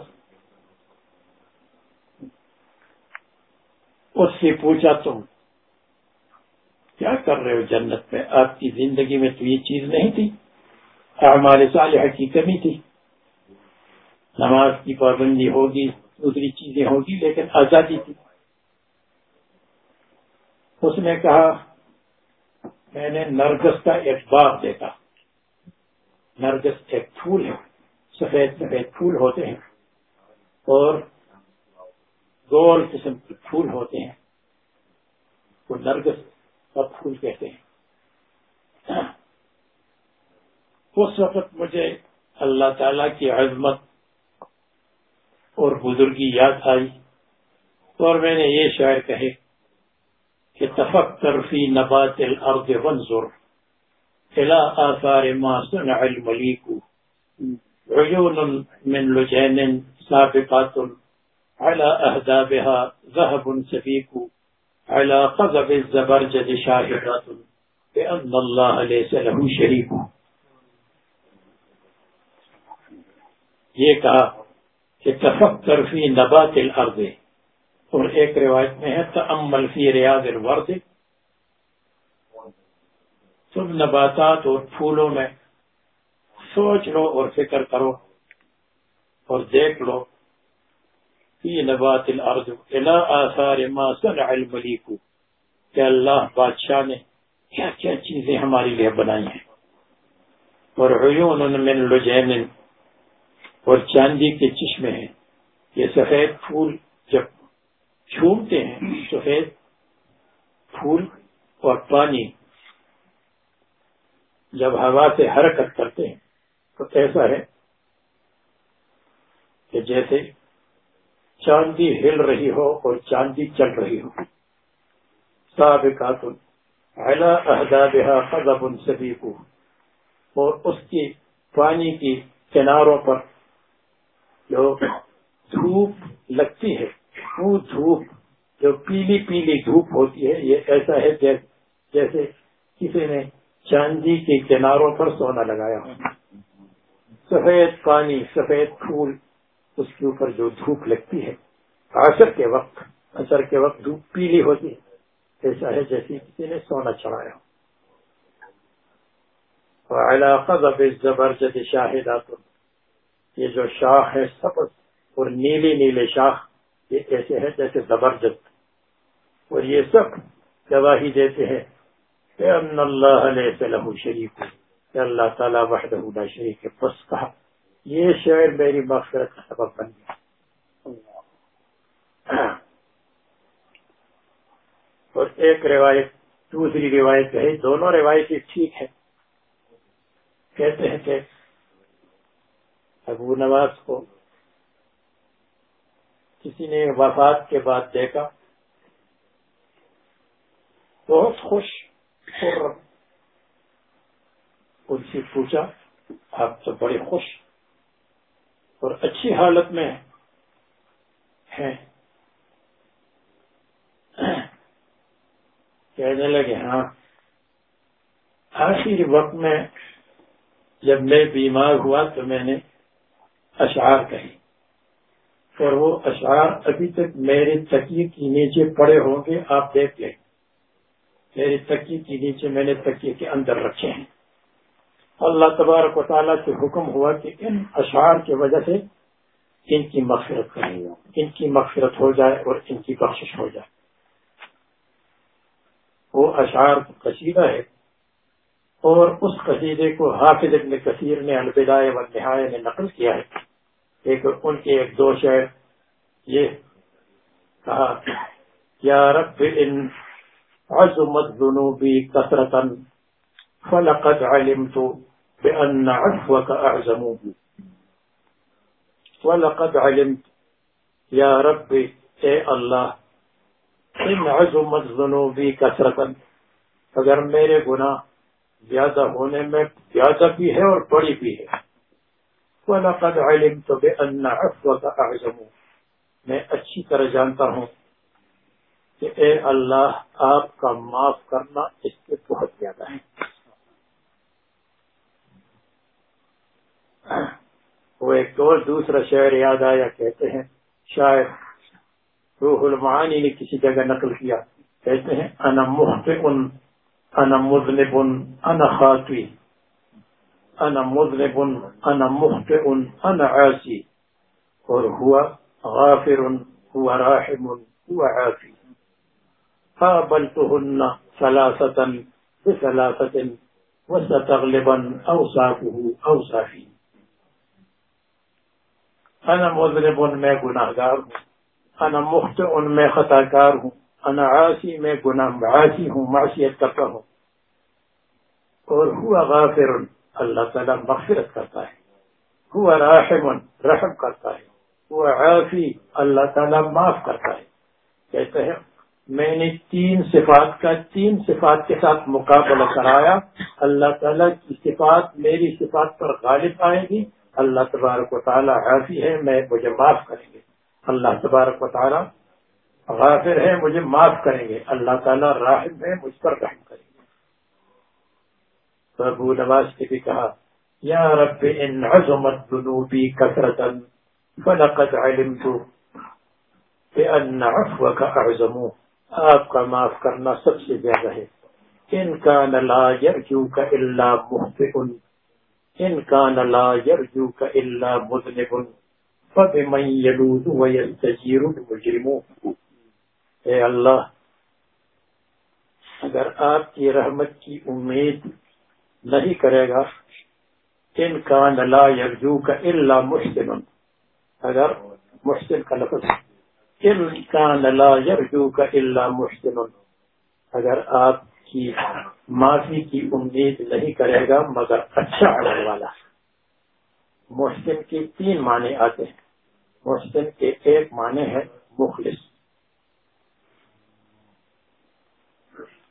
اس سے پوچھا، تم کیا کر رہے ہو جنت میں؟ آپ کی زندگی میں تو یہ چیز نہیں تھی ہمارے صالحہ کی کمی تھی۔ نماز کی پابندی ہوگی، دوسری چیزیں ہوگی، لیکن آزادی تھی۔ اس نے کہا میں نے نرگس کا ایک باغ دیکھا۔ نرگس ایک پھول ہے۔ سفید سفید پھول ہوتے ہیں۔ اور گول قسم کے پھول ہوتے ہیں۔ وہ نرگس کا پھول کہتے ہیں۔ اس وقت مجھے اللہ تعالی کی عظمت اور بزرگی یاد آئی اور میں نے یہ شاعر کہے کہ تفکر فی نبات الأرض وانظر إلى آثار ما صنع الملیک عیون من لجین سابقات على أهدابها ذهب سفيك على قذب الزبرجد شاهدات بأن الله ليس له شريك. یہ کہا کہ تفکر فی نبات الأرض. اور ایک روایت میں ہے، تأمل فی ریاض الورد۔ تم نباتات اور پھولوں میں سوچ لو اور فکر کرو اور دیکھ لو۔ فی نبات الارض، الى آثار ما صنع الملیک۔ کہ اللہ بادشاہ نے کیا کیا چیزیں ہماری لیے بنائی ہیں۔ اور عیون من لجین، اور چاندی کے چشمے ہیں۔ یہ سفید پھول جب چھومتے ہیں سفید پھول اور پانی۔ جب ہوا سے حرکت کرتے ہیں تو ایسا ہے کہ جیسے چاندی ہل رہی ہو اور چاندی چل رہی ہو۔ سابقات قذب سبیق اور اس کی پانی کی کناروں پر جو دھوپ لگتی ہے وہ دھوپ، جو پیلی پیلی دھوپ ہوتی ہے، یہ ایسا ہے جیسے کسی نے چاندی کے کناروں پر سونا لگایا ہو۔ سفید پانی، سفید پھول، اس کے اوپر جو دھوپ لگتی ہے۔ عصر کے وقت، عصر کے وقت دھوپ پیلی ہوتی ہے۔ ایسا ہے جیسے کسی نے سونا چڑھایا زبرجد شاہدات یہ جو شاخ ہے، سبز اور نیلی نیلے شاخ۔ یہ ایسے ہے جیسے زبرجد اور یہ سب گواہی دیتے ہیں کہ اللہ علیہ شریف کہ اللہ تعالیٰ وحدہ لا شریف کے پس کہا، یہ شعر میری مغفرت کا سبب بن گیا۔ اور ایک روایت، دوسری روایت کہی دونوں روایتیں ٹھیک ہے کہتے ہیں کہ ابو نواز کو کسی نے وفات کے بعد دیکھا، بہت خوش ان سے پوچھا، آپ تو بڑے خوش اور اچھی حالت میں ہیں۔ کہنے لگے ہاں۔ آخری وقت میں جب میں بیمار ہوا تو میں نے اشعار کہی اور وہ اشعار ابھی تک میرے تکیے کے نیچے پڑے ہوں گے، آپ دیکھ لیں۔ میرے تکیے کے نیچے میں نے تکیے کے اندر رکھے ہیں۔ اللہ تبارک و تعالیٰ سے حکم ہوا کہ ان اشعار کی وجہ سے ان کی مغفرت کریں ان کی مغفرت ہو جائے اور ان کی بخشش ہو جائے۔ وہ اشعار قصیدہ ہے اور اس قصیدے کو حافظ ابن کثیر نے البدائے و نہائے نے نقل کیا ہے۔ ایک ان کے ایک دو شعر یہ کہا، یا رب ان عظمت ذنوبی کثرتا، فلقد علمت بأن عفوك أعظم ولقد علمت، یا رب، اے اللہ، ان عظمت ذنوبی کثرتا، اگر میرے گناہ زیادہ ہونے میں زیادہ بھی ہے اور بڑی بھی ہے وَلَقَدْ عَلِمْتُ بِأَنَّ عَفْوَكَ أَعْزَمُ میں اچھی طرح جانتا ہوں کہ اے اللہ، آپ کا معاف کرنا اس سے بہت زیادہ ہے۔ وہ ایک اور دوسرا شعر یاد آیا، کہتے ہیں شاید روح المعانی نے کسی جگہ نقل کیا۔ کہتے ہیں، انا محت ان انا مذنب انا خاطی أنا مذنب أنا مخطئ عاصی اور ہوا غافر هو راحم هو عافي. فابلتهن ثلاثة بثلاثة وستغلبا أوصافه أوصافي أنا مذنب میں گناہ گار ہوں أنا مخطئ میں خطا کار ہوں أنا عاصی میں گناہ عاصی ہوں معصیت کرتا ہوں اور غافر اللہ تعالی مغفرت کرتا ہے۔ ہوا راحم رحم کرتا ہے۔ وہ عافی، اللہ تعالیٰ معاف کرتا ہے۔ کہتے ہیں، میں نے تین صفات کا، تین صفات کے ساتھ مقابلہ کرایا۔ اللہ تعالیٰ کی صفات میری صفات پر غالب آئے گی۔ اللہ تبارک و تعالیٰ عافی ہے، میں مجھے معاف کریں گے۔ اللہ تبارک و تعالیٰ غافر ہے، مجھے معاف کریں گے۔ اللہ تعالیٰ راحم ہے، مجھ پر رحم کریں گے۔ تو ابو نواز نے بھی کہا، یا رب، ان عظمت ذنوبی کثرتا، فلقد علمت بأن عفوك أعظم آپ کا معاف کرنا سب سے زیادہ ہے۔ ان کا نلا یرجو کا اللہ مخت ان کا نلا یرجو کا اللہ مذنب فب من یلود ویستجیر المجرم۔ اے اللہ، اگر آپ کی رحمت کی امید نہیں کرے گا۔ ان کا نلا یرجو کا اللہ محسن اگر محسن کا لفظ لا یرجو کا اللہ محسن اگر آپ کی معافی کی امید نہیں کرے گا، مگر اچھا عمل والا۔ محسن کے تین معنی آتے ہیں۔ محسن کے ایک معنی ہے مخلص۔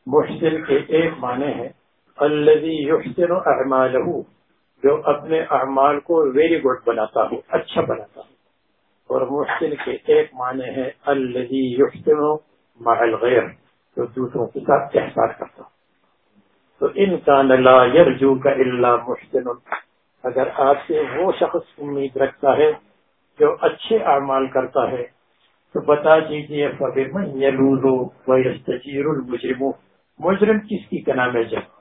محسن کے ایک معنی ہے الذي يحسن اعماله جو اپنے اعمال کو ویری گڈ بناتا ہو اچھا بناتا ہو. اور محسن کے ایک معنی ہے الذي يحسن مع الغير، جو دوسروں کے ساتھ احسان کرتا تو ان کا لا يرجو کا الا محسن. اگر آپ سے وہ شخص امید رکھتا ہے جو اچھے اعمال کرتا ہے، تو بتا دیجیے فبمن يلوذ ويستجير المجرم مجرم کس کی کنا میں جب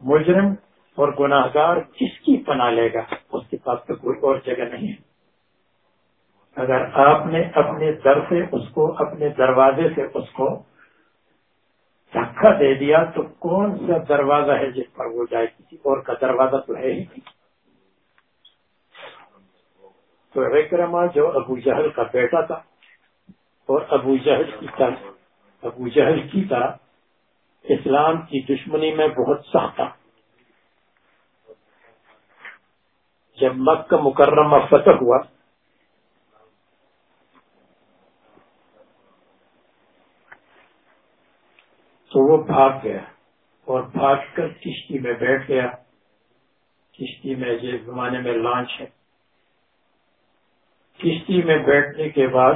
مجرم اور گناہ گار کس کی پناہ لے گا؟ اس کے پاس تو کوئی اور جگہ نہیں ہے۔ اگر آپ نے اپنے در سے اس کو، اپنے دروازے سے اس کو دھکا دے دیا، تو کون سا دروازہ ہے جس پر وہ جائے؟ کسی اور کا دروازہ تو ہے ہی نہیں۔ تو وکرما جو ابو جہل کا بیٹا تھا اور ابو جہل کی طرح، ابو جہل کی طرح اسلام کی دشمنی میں بہت سخت تھا۔ جب مکہ مکرمہ فتح ہوا، تو وہ بھاگ گیا اور بھاگ کر کشتی میں بیٹھ گیا۔ کشتی میں جس زمانے میں لانچ ہے۔ کشتی میں بیٹھنے کے بعد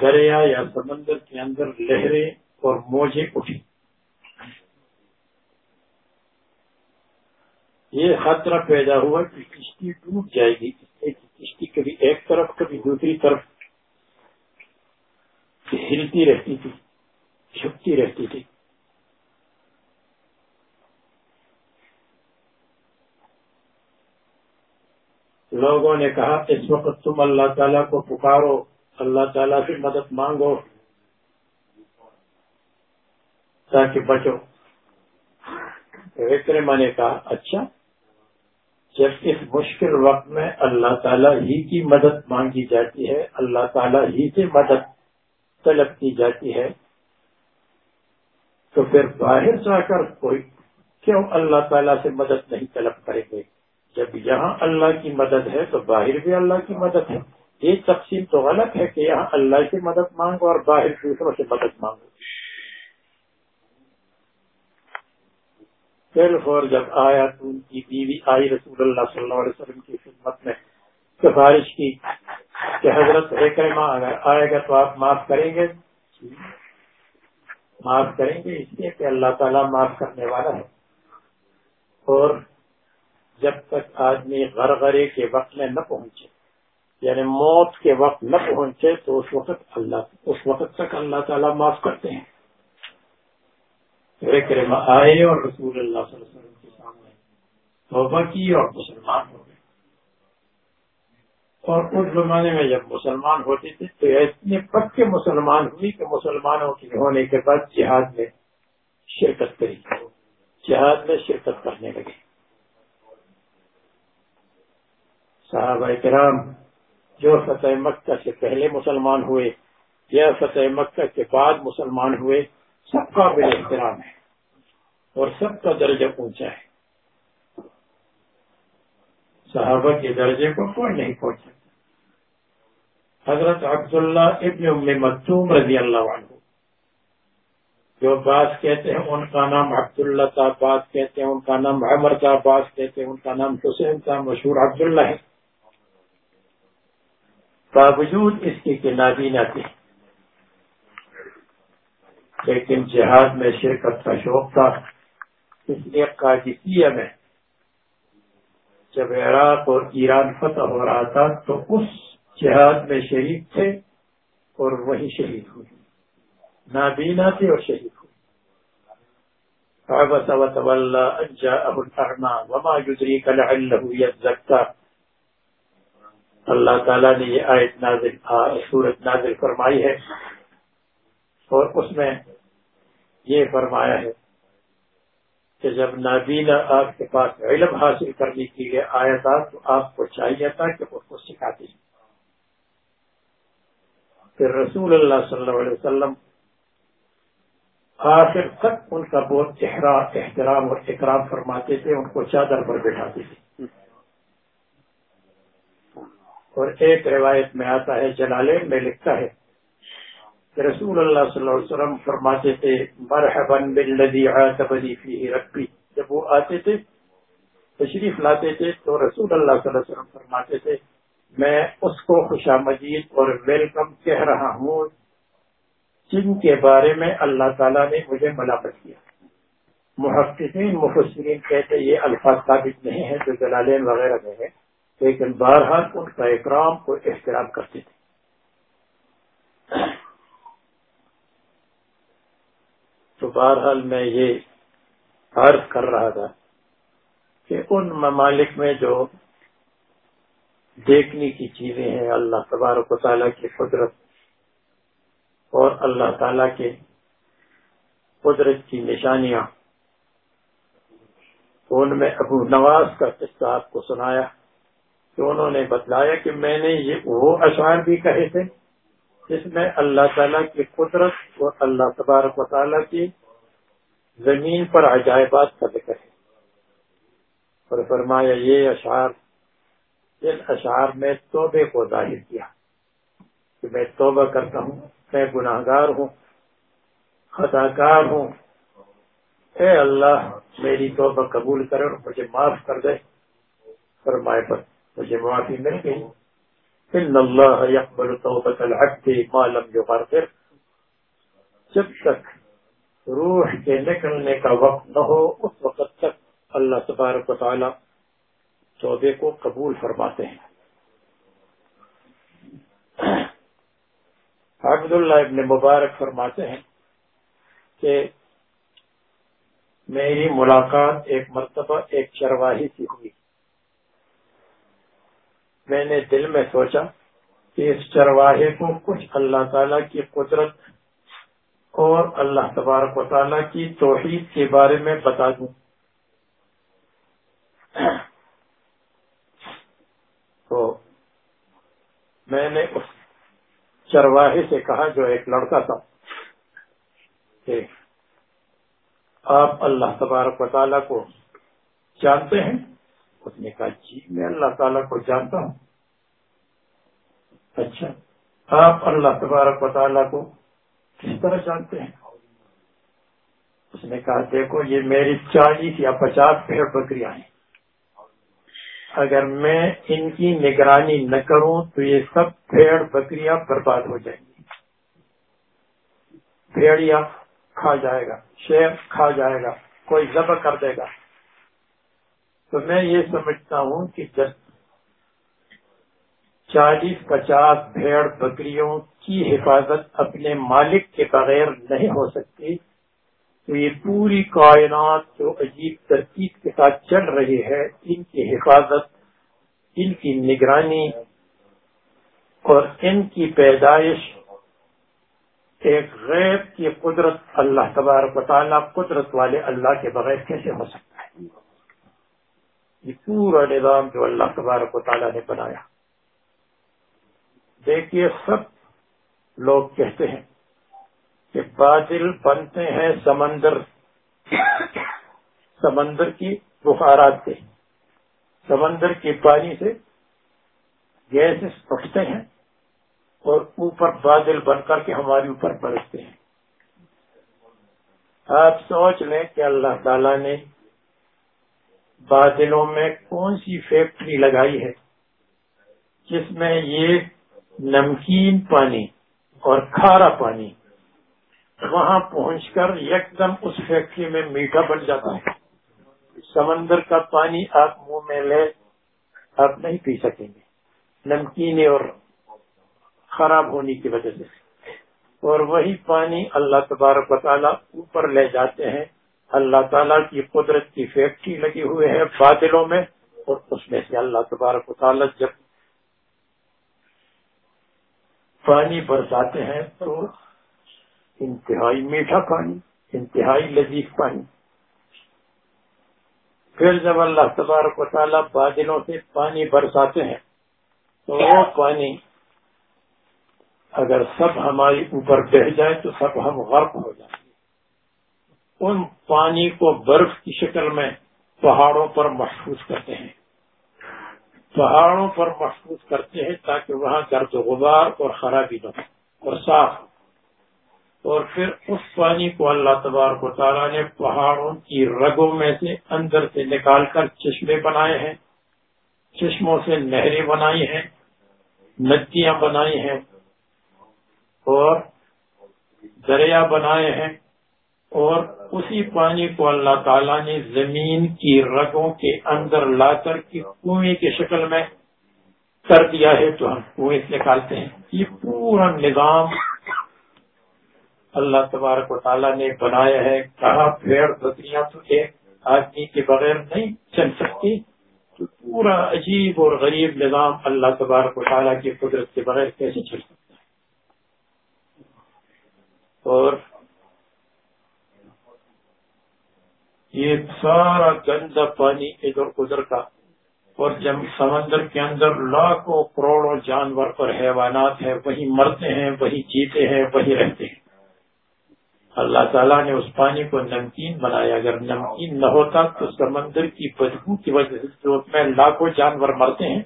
دریا یا سمندر کے اندر لہریں اور موجیں اٹھی۔ یہ خطرہ پیدا ہوا کہ کشتی ڈوب جائے گی۔ کشتی کبھی ایک طرف، کبھی دوسری طرف ہلتی رہتی تھی، جھکتی رہتی تھی۔ لوگوں نے کہا، اس وقت تم اللہ تعالیٰ کو پکارو، اللہ تعالیٰ سے مدد مانگو۔ تاکہ بچو۔ وکرما نے کہا اچھا جب اس مشکل وقت میں اللہ تعالیٰ ہی کی مدد مانگی جاتی ہے، اللہ تعالیٰ ہی سے مدد طلب کی جاتی ہے، تو پھر باہر جا کر کوئی کیوں اللہ تعالیٰ سے مدد نہیں طلب کریں گے؟ جب یہاں اللہ کی مدد ہے تو باہر بھی اللہ کی مدد ہے۔ یہ تقسیم تو غلط ہے کہ یہاں اللہ کی مدد مانگو اور باہر دوسروں سے مدد مانگو۔ پھر اور جب آیا تو ان کی بیوی آئی رسول اللہ صلی اللہ علیہ وسلم کی خدمت میں سفارش کی کہ حضرت اگر آئے گا تو آپ معاف کریں گے؟ معاف کریں گے اس لیے کہ اللہ تعالیٰ معاف کرنے والا ہے۔ اور جب تک آدمی غرغرے کے وقت میں نہ پہنچے یعنی موت کے وقت نہ پہنچے تو اس وقت اللہ، اس وقت تک اللہ تعالیٰ معاف کرتے ہیں۔ کرما آئے اور رسول اللہ صلی اللہ علیہ وسلم کے سامنے توبہ کی اور مسلمان ہو گئے۔ اور اس زمانے میں جب مسلمان ہوتے تھے تو اتنے پکے مسلمان ہوئی کہ مسلمانوں کے ہونے کے بعد جہاد میں شرکت کری۔ جہاد میں شرکت کرنے لگے۔ صحابہ کرام جو فتح مکہ سے پہلے مسلمان ہوئے یا فتح مکہ کے بعد مسلمان ہوئے، سب کا بے احترام ہے۔ اور سب کا درجہ اونچا ہے۔ صحابہ کے درجے کو کوئی نہیں پہنچ سکتا حضرت عبداللہ ابن ام مکتوم رضی اللہ عنہ، جو بعض کہتے ہیں، ان کا نام عبداللہ تھا بعض کہتے ہیں، ان کا نام عمر تھا بعض کہتے ہیں، ان کا نام حسین تھا، مشہور عبداللہ ہے باوجود اس کی کہ نابینا تھی۔ لیکن جہاد میں شرکت کا شوق تھا۔ اس لیے قادسیہ میں جب عراق اور ایران فتح ہو رہا تھا تو اس جہاد میں شہید تھے اور وہی شہید ہوئی نابینا تھے اور شہید ہوئی وما يدريك لعله اللہ تعالیٰ نے یہ آیت نازل سورت نازل فرمائی ہے اور اس میں یہ فرمایا ہے کہ جب نابینا آپ کے پاس علم حاصل کرنے کے لیے آیا تھا تو آپ کو چاہیے تھا کہ اس کو سکھاتی پھر رسول اللہ صلی اللہ علیہ وسلم آخر تک ان کا بہت احترام اور اکرام فرماتے تھے، ان کو چادر پر بیٹھاتے تھے۔ اور ایک روایت میں آتا ہے جلالے میں لکھتا ہے کہ رسول اللہ صلی اللہ علیہ وسلم فرماتے تھے مرحبا فی ربی جب وہ آتے تھے تشریف لاتے تھے تو رسول اللہ صلی اللہ علیہ وسلم فرماتے تھے میں اس کو خوش آمدید اور ویلکم کہہ رہا ہوں جن کے بارے میں اللہ تعالیٰ نے مجھے ملامت کیا محققین مفسرین کہتے یہ الفاظ ثابت نہیں ہے جو جلالین وغیرہ میں ہے لیکن بہرحال ان کا اکرام کو احترام کرتے تھے تو بہرحال میں یہ عرض کر رہا تھا کہ ان ممالک میں جو دیکھنے کی چیزیں ہیں، اللہ تبارک و تعالیٰ کی قدرت اور اللہ تعالیٰ کے قدرت کی نشانیاں ان میں ابو نواز کا قصہ آپ کو سنایا کہ انہوں نے بتلایا کہ میں نے یہ وہ اشعار بھی کہے تھے جس میں اللہ تعالیٰ کی قدرت اور اللہ تبارک و تعالیٰ کی زمین پر عجائبات کا ذکر ہے۔ اور فرمایا، یہ اشعار، ان اشعار میں توبے کو ظاہر کیا۔ کہ میں توبہ کرتا ہوں، میں گناہ گار ہوں خطا کار ہوں۔ اے اللہ، میری توبہ قبول کرے اور مجھے معاف کر دے۔ فرمائے، پر مجھے معافی مل گئی۔ ان اللہ یقبل توبت العبد ما لم یغرر جب تک روح کے نکلنے کا وقت نہ ہو، اس وقت تک اللہ تبارک و تعالی توبے کو قبول فرماتے ہیں۔ عبداللہ ابن مبارک فرماتے ہیں کہ میری ملاقات ایک مرتبہ ایک چرواہی سے ہوئی۔ میں نے دل میں سوچا کہ اس چرواہے کو کچھ اللہ تعالی کی قدرت اور اللہ تبارک و تعالیٰ کی توحید کے بارے میں بتا دوں۔ تو میں نے اس چرواہے سے کہا، جو ایک لڑکا تھا، کہ آپ اللہ تبارک و تعالیٰ کو جانتے ہیں؟ اس نے کہا جی میں اللہ تعالیٰ کو جانتا ہوں۔ اچھا آپ اللہ تبارک و تعالیٰ کو کس طرح جانتے ہیں۔ اس نے کہا، دیکھو، یہ میری چالیس یا پچاس پیڑ بکریاں ہیں۔ اگر میں ان کی نگرانی نہ کروں تو یہ سب بھیڑ بکریاں برباد ہو جائیں گی۔ بھیڑیا کھا جائے گا، شیر کھا جائے گا، کوئی ذبح کر دے گا۔ تو میں یہ سمجھتا ہوں کہ جب چالیس پچاس بھیڑ بکریوں کی حفاظت اپنے مالک کے بغیر نہیں ہو سکتی۔ تو یہ پوری کائنات جو عجیب ترکیب کے ساتھ چل رہی ہے، ان کی حفاظت، ان کی نگرانی اور ان کی پیدائش ایک غیب کی قدرت اللہ تبارک و تعالیٰ، قدرت والے اللہ کے بغیر کیسے ہو سکتا ہے؟ یہ پورا نظام جو اللہ تبارک و تعالیٰ نے بنایا۔ دیکھیے سب لوگ کہتے ہیں کہ بادل بنتے ہیں سمندر سمندر کی بخارات سے، سمندر کے پانی سے گیس اٹھتے ہیں اور اوپر بادل بن کر کے ہمارے اوپر برستے ہیں۔ آپ سوچ لیں کہ اللہ تعالی نے بادلوں میں کون سی فیکٹری لگائی ہے جس میں یہ نمکین پانی اور کھارا پانی وہاں پہنچ کر یک دم اس فیکٹری میں میٹھا بن جاتا ہے۔ سمندر کا پانی آپ منہ میں لے، آپ نہیں پی سکیں گے۔ نمکین اور خراب ہونے کی وجہ سے۔ اور وہی پانی اللہ تبارک و تعالیٰ اوپر لے جاتے ہیں۔ اللہ تعالیٰ کی قدرت کی فیکٹری لگی ہوئے ہے بادلوں میں اور اس میں سے اللہ تبارک و تعالیٰ جب پانی برساتے ہیں تو انتہائی میٹھا پانی، انتہائی لذیذ پانی۔ پھر جب اللہ تبارک و تعالیٰ بادلوں سے پانی برساتے ہیں، تو وہ پانی اگر سب ہمارے اوپر بہ جائے تو سب ہم غرق ہو جائیں گے۔ ان پانی کو برف کی شکل میں پہاڑوں پر محفوظ کرتے ہیں۔ پہاڑوں پر محفوظ کرتے ہیں تاکہ وہاں گرد و غبار اور خرابی نہ ہو اور صاف اور پھر اس پانی کو اللہ تبارک و تعالیٰ نے پہاڑوں کی رگوں میں سے اندر سے نکال کر چشمے بنائے ہیں۔ چشموں سے نہریں بنائی ہیں، ندیاں بنائی ہیں اور دریا بنائے ہیں۔ اور اسی پانی کو اللہ تعالیٰ نے زمین کی رگوں کے اندر لا کر کے کنویں کی شکل میں کر دیا ہے تو ہم کنویں سے نکالتے ہیں۔ یہ پورا نظام اللہ تبارک و تعالیٰ نے بنایا ہے۔ کہا بھیڑ بکریاں تو ایک آدمی کے بغیر نہیں چل سکتی۔ تو پورا عجیب اور غریب نظام اللہ تبارک و تعالیٰ کی قدرت کے بغیر کیسے چل سکتا اور یہ سارا گندا پانی ادھر ادھر کا اور جب سمندر کے اندر لاکھوں کروڑوں جانور اور حیوانات ہیں، وہی مرتے ہیں، وہی جیتے ہیں، وہی رہتے ہیں۔ اللہ تعالیٰ نے اس پانی کو نمکین بنایا۔ اگر نمکین نہ ہوتا تو سمندر کی بدبو کی وجہ سے جو میں لاکھوں جانور مرتے ہیں،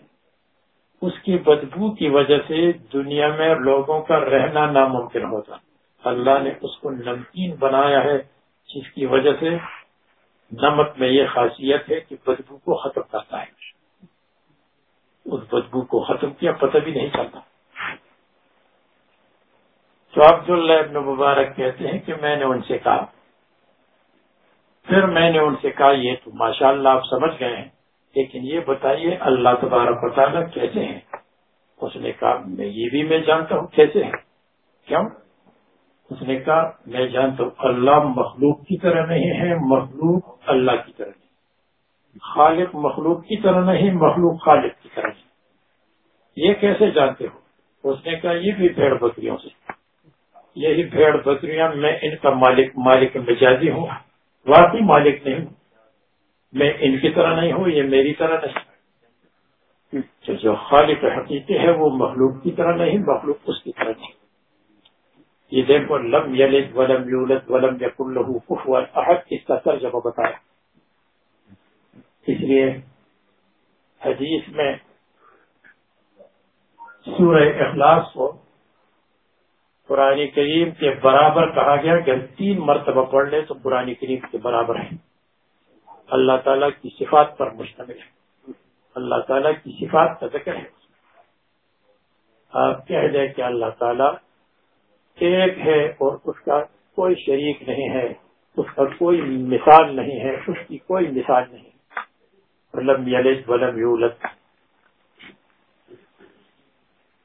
اس کی بدبو کی وجہ سے دنیا میں لوگوں کا رہنا ناممکن ہوتا۔ اللہ نے اس کو نمکین بنایا ہے، جس کی وجہ سے نمک میں یہ خاصیت ہے کہ بدبو کو ختم کرتا ہے اس بدبو کو ختم کیا، پتہ بھی نہیں چلتا۔ تو عبداللہ ابن مبارک کہتے ہیں کہ میں نے ان سے کہا، پھر میں نے ان سے کہا، یہ تو ماشاء اللہ آپ سمجھ گئے ہیں، لیکن یہ بتائیے، اللہ تبارک و تعالیٰ کیسے ہیں؟ اس نے کہا، میں یہ بھی میں جانتا ہوں کیسے ہیں۔ کیوں؟ اس نے کہا، میں جانتا ہوں اللہ مخلوق کی طرح نہیں ہے، مخلوق اللہ کی طرح نہیں خالق مخلوق کی طرح نہیں، مخلوق خالق کی طرح نہیں۔ یہ کیسے جانتے ہو؟ اس نے کہا، یہ بھی بھیڑ بکریوں سے۔ یہی بھیڑ بکریاں، میں ان کا مالک مالک مجازی ہوں۔ واقعی مالک نہیں ہوں۔ میں ان کی طرح نہیں ہوں، یہ میری طرح نہیں۔ جو خالق حقیقی ہے، وہ مخلوق کی طرح نہیں، مخلوق اس کی طرح نہیں۔ یہ دیکھو، لم یلد ولم یولد ولم یکن له کفوا احد، اس کا ترجمہ بتایا۔ اس لیے حدیث میں سورہ اخلاص کو قرآن کریم کے برابر کہا گیا کہ تین مرتبہ پڑھ لے تو قرآن کریم کے برابر ہے اللہ تعالیٰ کی صفات پر مشتمل ہے اللہ تعالیٰ کی صفات کا ذکر ہے۔ آپ کہہ دیں کہ اللہ تعالیٰ ایک ہے اور اس کا کوئی شریک نہیں ہے، اس کا کوئی مثال نہیں ہے، اس کی کوئی مثال نہیں لم یلد ولم یولد۔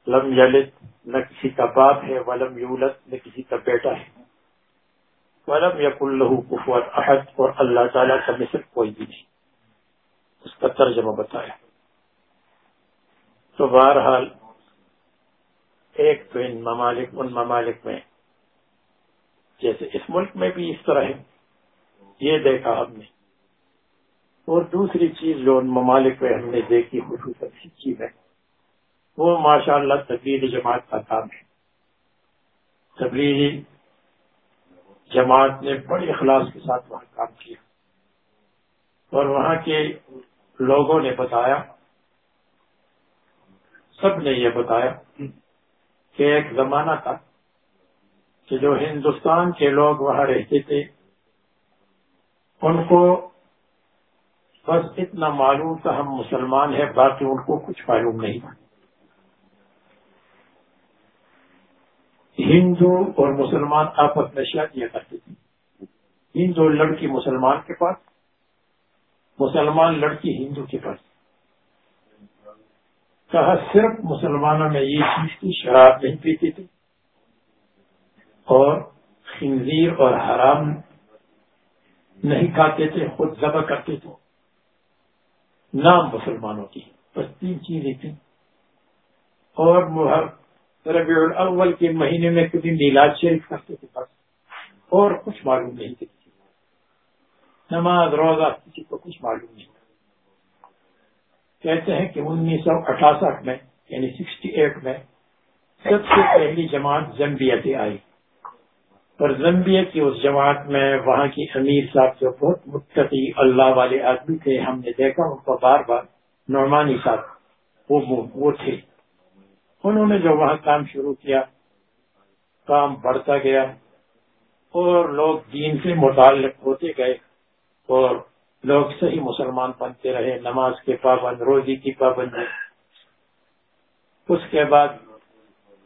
لم یلد نہ کسی کا باپ ہے، ولم یولد نہ کسی کا بیٹا ہے۔ ولم یق اللہ کفوت احد اور اللہ تعالیٰ کا مثل کوئی بھی نہیں۔ اس کا ترجمہ بتایا۔ تو بہرحال ایک تو ان ممالک ان ممالک میں، جیسے اس ملک میں بھی اس طرح ہے۔ یہ دیکھا ہم نے۔ اور دوسری چیز جو ان ممالک میں ہم نے دیکھی، خصوصاً چیز ہے وہ ماشاء اللہ جماعت کا کام ہے۔ تبلیغی جماعت نے بڑے اخلاص کے ساتھ وہاں کام کیا۔ اور وہاں کے لوگوں نے بتایا، سب نے یہ بتایا کہ ایک زمانہ تھا کہ جو ہندوستان کے لوگ وہاں رہتے تھے، ان کو بس اتنا معلوم تھا ہم مسلمان ہیں، باقی ان کو کچھ معلوم نہیں تھا۔ ہندو اور مسلمان آپس میں شادیاں کرتے تھے۔ ہندو لڑکی مسلمان کے پاس، مسلمان لڑکی ہندو کے پاس۔ کہا صرف مسلمانوں میں یہ چیز تھی شراب نہیں پیتے تھے اور خنزیر اور حرام نہیں کھاتے تھے، خود ذبح کرتے تھے۔ نام مسلمانوں کی بس تین چیزیں تھیں۔ اور ربیع الاول کے مہینے میں کبھی میلاد شریف کرتے تھے، بس۔ اور کچھ معلوم نہیں تھے نماز، روزہ، کسی کو کچھ معلوم نہیں۔ کہتے ہیں کہ انیس سو اٹھاسٹھ میں یعنی سکسٹی ایٹ میں، سب سے پہلی جماعت زمبیا سے آئی۔ اور زمبیا کی اس جماعت میں وہاں کی امیر صاحب جو بہت متقی اللہ والے آدمی تھے، ہم نے دیکھا، ان کو بار بار نعمانی صاحب وہ تھے۔ انہوں نے جو وہاں کام شروع کیا، کام بڑھتا گیا اور لوگ دین سے متعلق ہوتے گئے اور لوگ صحیح مسلمان بنتے رہے، نماز کے پابند روزی کی پابندی اس کے بعد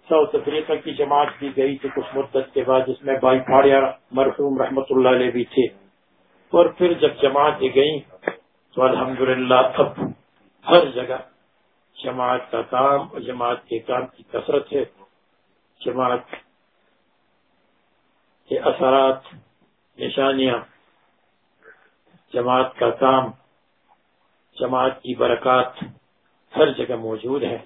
ساؤتھ افریقہ کی جماعت بھی گئی تھی کچھ مدت کے بعد جس میں بائی پھاڑیا مرحوم رحمت اللہ علیہ بھی تھے۔ اور پھر جب جماعت گئی تو الحمدللہ اب ہر جگہ جماعت کا کام اور جماعت کے کام کی کثرت ہے۔ جماعت کے اثرات، نشانیاں جماعت کا کام، جماعت کی برکات ہر جگہ موجود ہے۔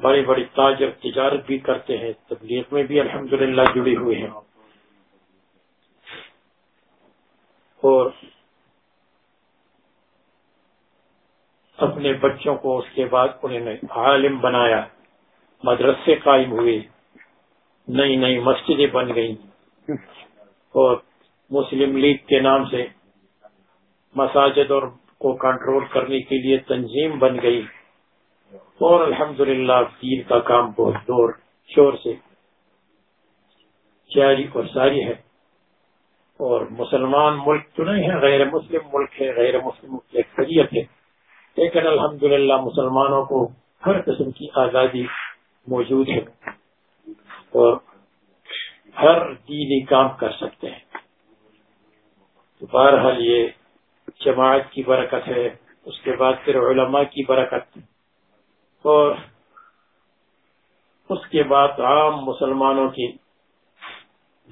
بڑے بڑے تاجر تجارت بھی کرتے ہیں، تبلیغ میں بھی الحمدللہ جڑے ہوئے ہیں۔ اور اپنے بچوں کو اس کے بعد انہوں نے عالم بنایا، مدرسے قائم ہوئے، نئی نئی مسجدیں بن گئیں۔ اور مسلم لیگ کے نام سے مساجد اور کو کنٹرول کرنے کے لیے تنظیم بن گئی۔ اور الحمدللہ للہ کا کام بہت دور شور سے جاری اور ساری ہے۔ اور مسلمان ملک تو نہیں ہے، غیر مسلم ملک ہے، غیر مسلم کی اکثریت ہے۔ لیکن الحمدللہ مسلمانوں کو ہر قسم کی آزادی موجود ہے۔ اور ہر دینی کام کر سکتے ہیں۔ تو بہرحال یہ جماعت کی برکت ہے، اس کے بعد پھر علماء کی برکت۔ اور اس کے بعد عام مسلمانوں کی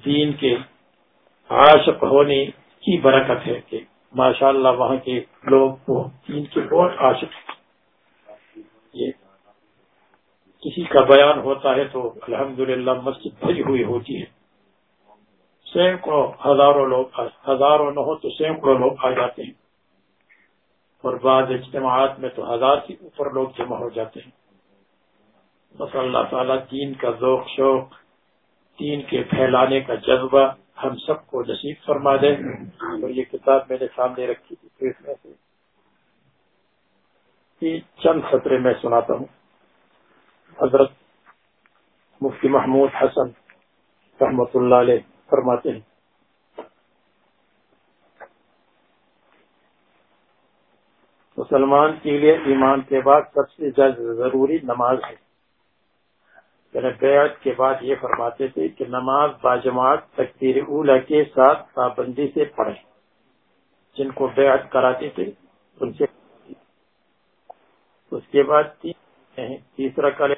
دین کے عاشق ہونے کی برکت ہے کہ ماشاء اللہ وہاں کے لوگ دین کے بہت عاشق یہ کسی کا بیان ہوتا ہے تو الحمدللہ مسجد بھری ہوئی ہوتی ہے۔ سینکڑوں ہزاروں لوگ ہزاروں نہ ہو تو سینکڑوں لوگ آ جاتے ہیں۔ اور بعض اجتماعات میں تو ہزار سے اوپر لوگ جمع ہو جاتے ہیں۔ بس اللہ تعالیٰ دین کا ذوق، شوق، دین کے پھیلانے کا جذبہ ہم سب کو نصیب فرما دے۔ اور یہ کتاب میں نے سامنے رکھی تھی تو اس میں سے چند خطرے میں سناتا ہوں۔ حضرت مفتی محمود حسن رحمت اللہ علیہ فرماتے ہیں۔ مسلمان کے لیے ایمان کے بعد سب سے زیادہ ضروری نماز ہے۔ یعنی بیعت کے بعد یہ فرماتے تھے کہ نماز باجماعت تکبیر اولا کے ساتھ پابندی سے پڑھیں۔ جن کو بیعت کراتے تھے، ان سے اس کے بعد تیسرا کرے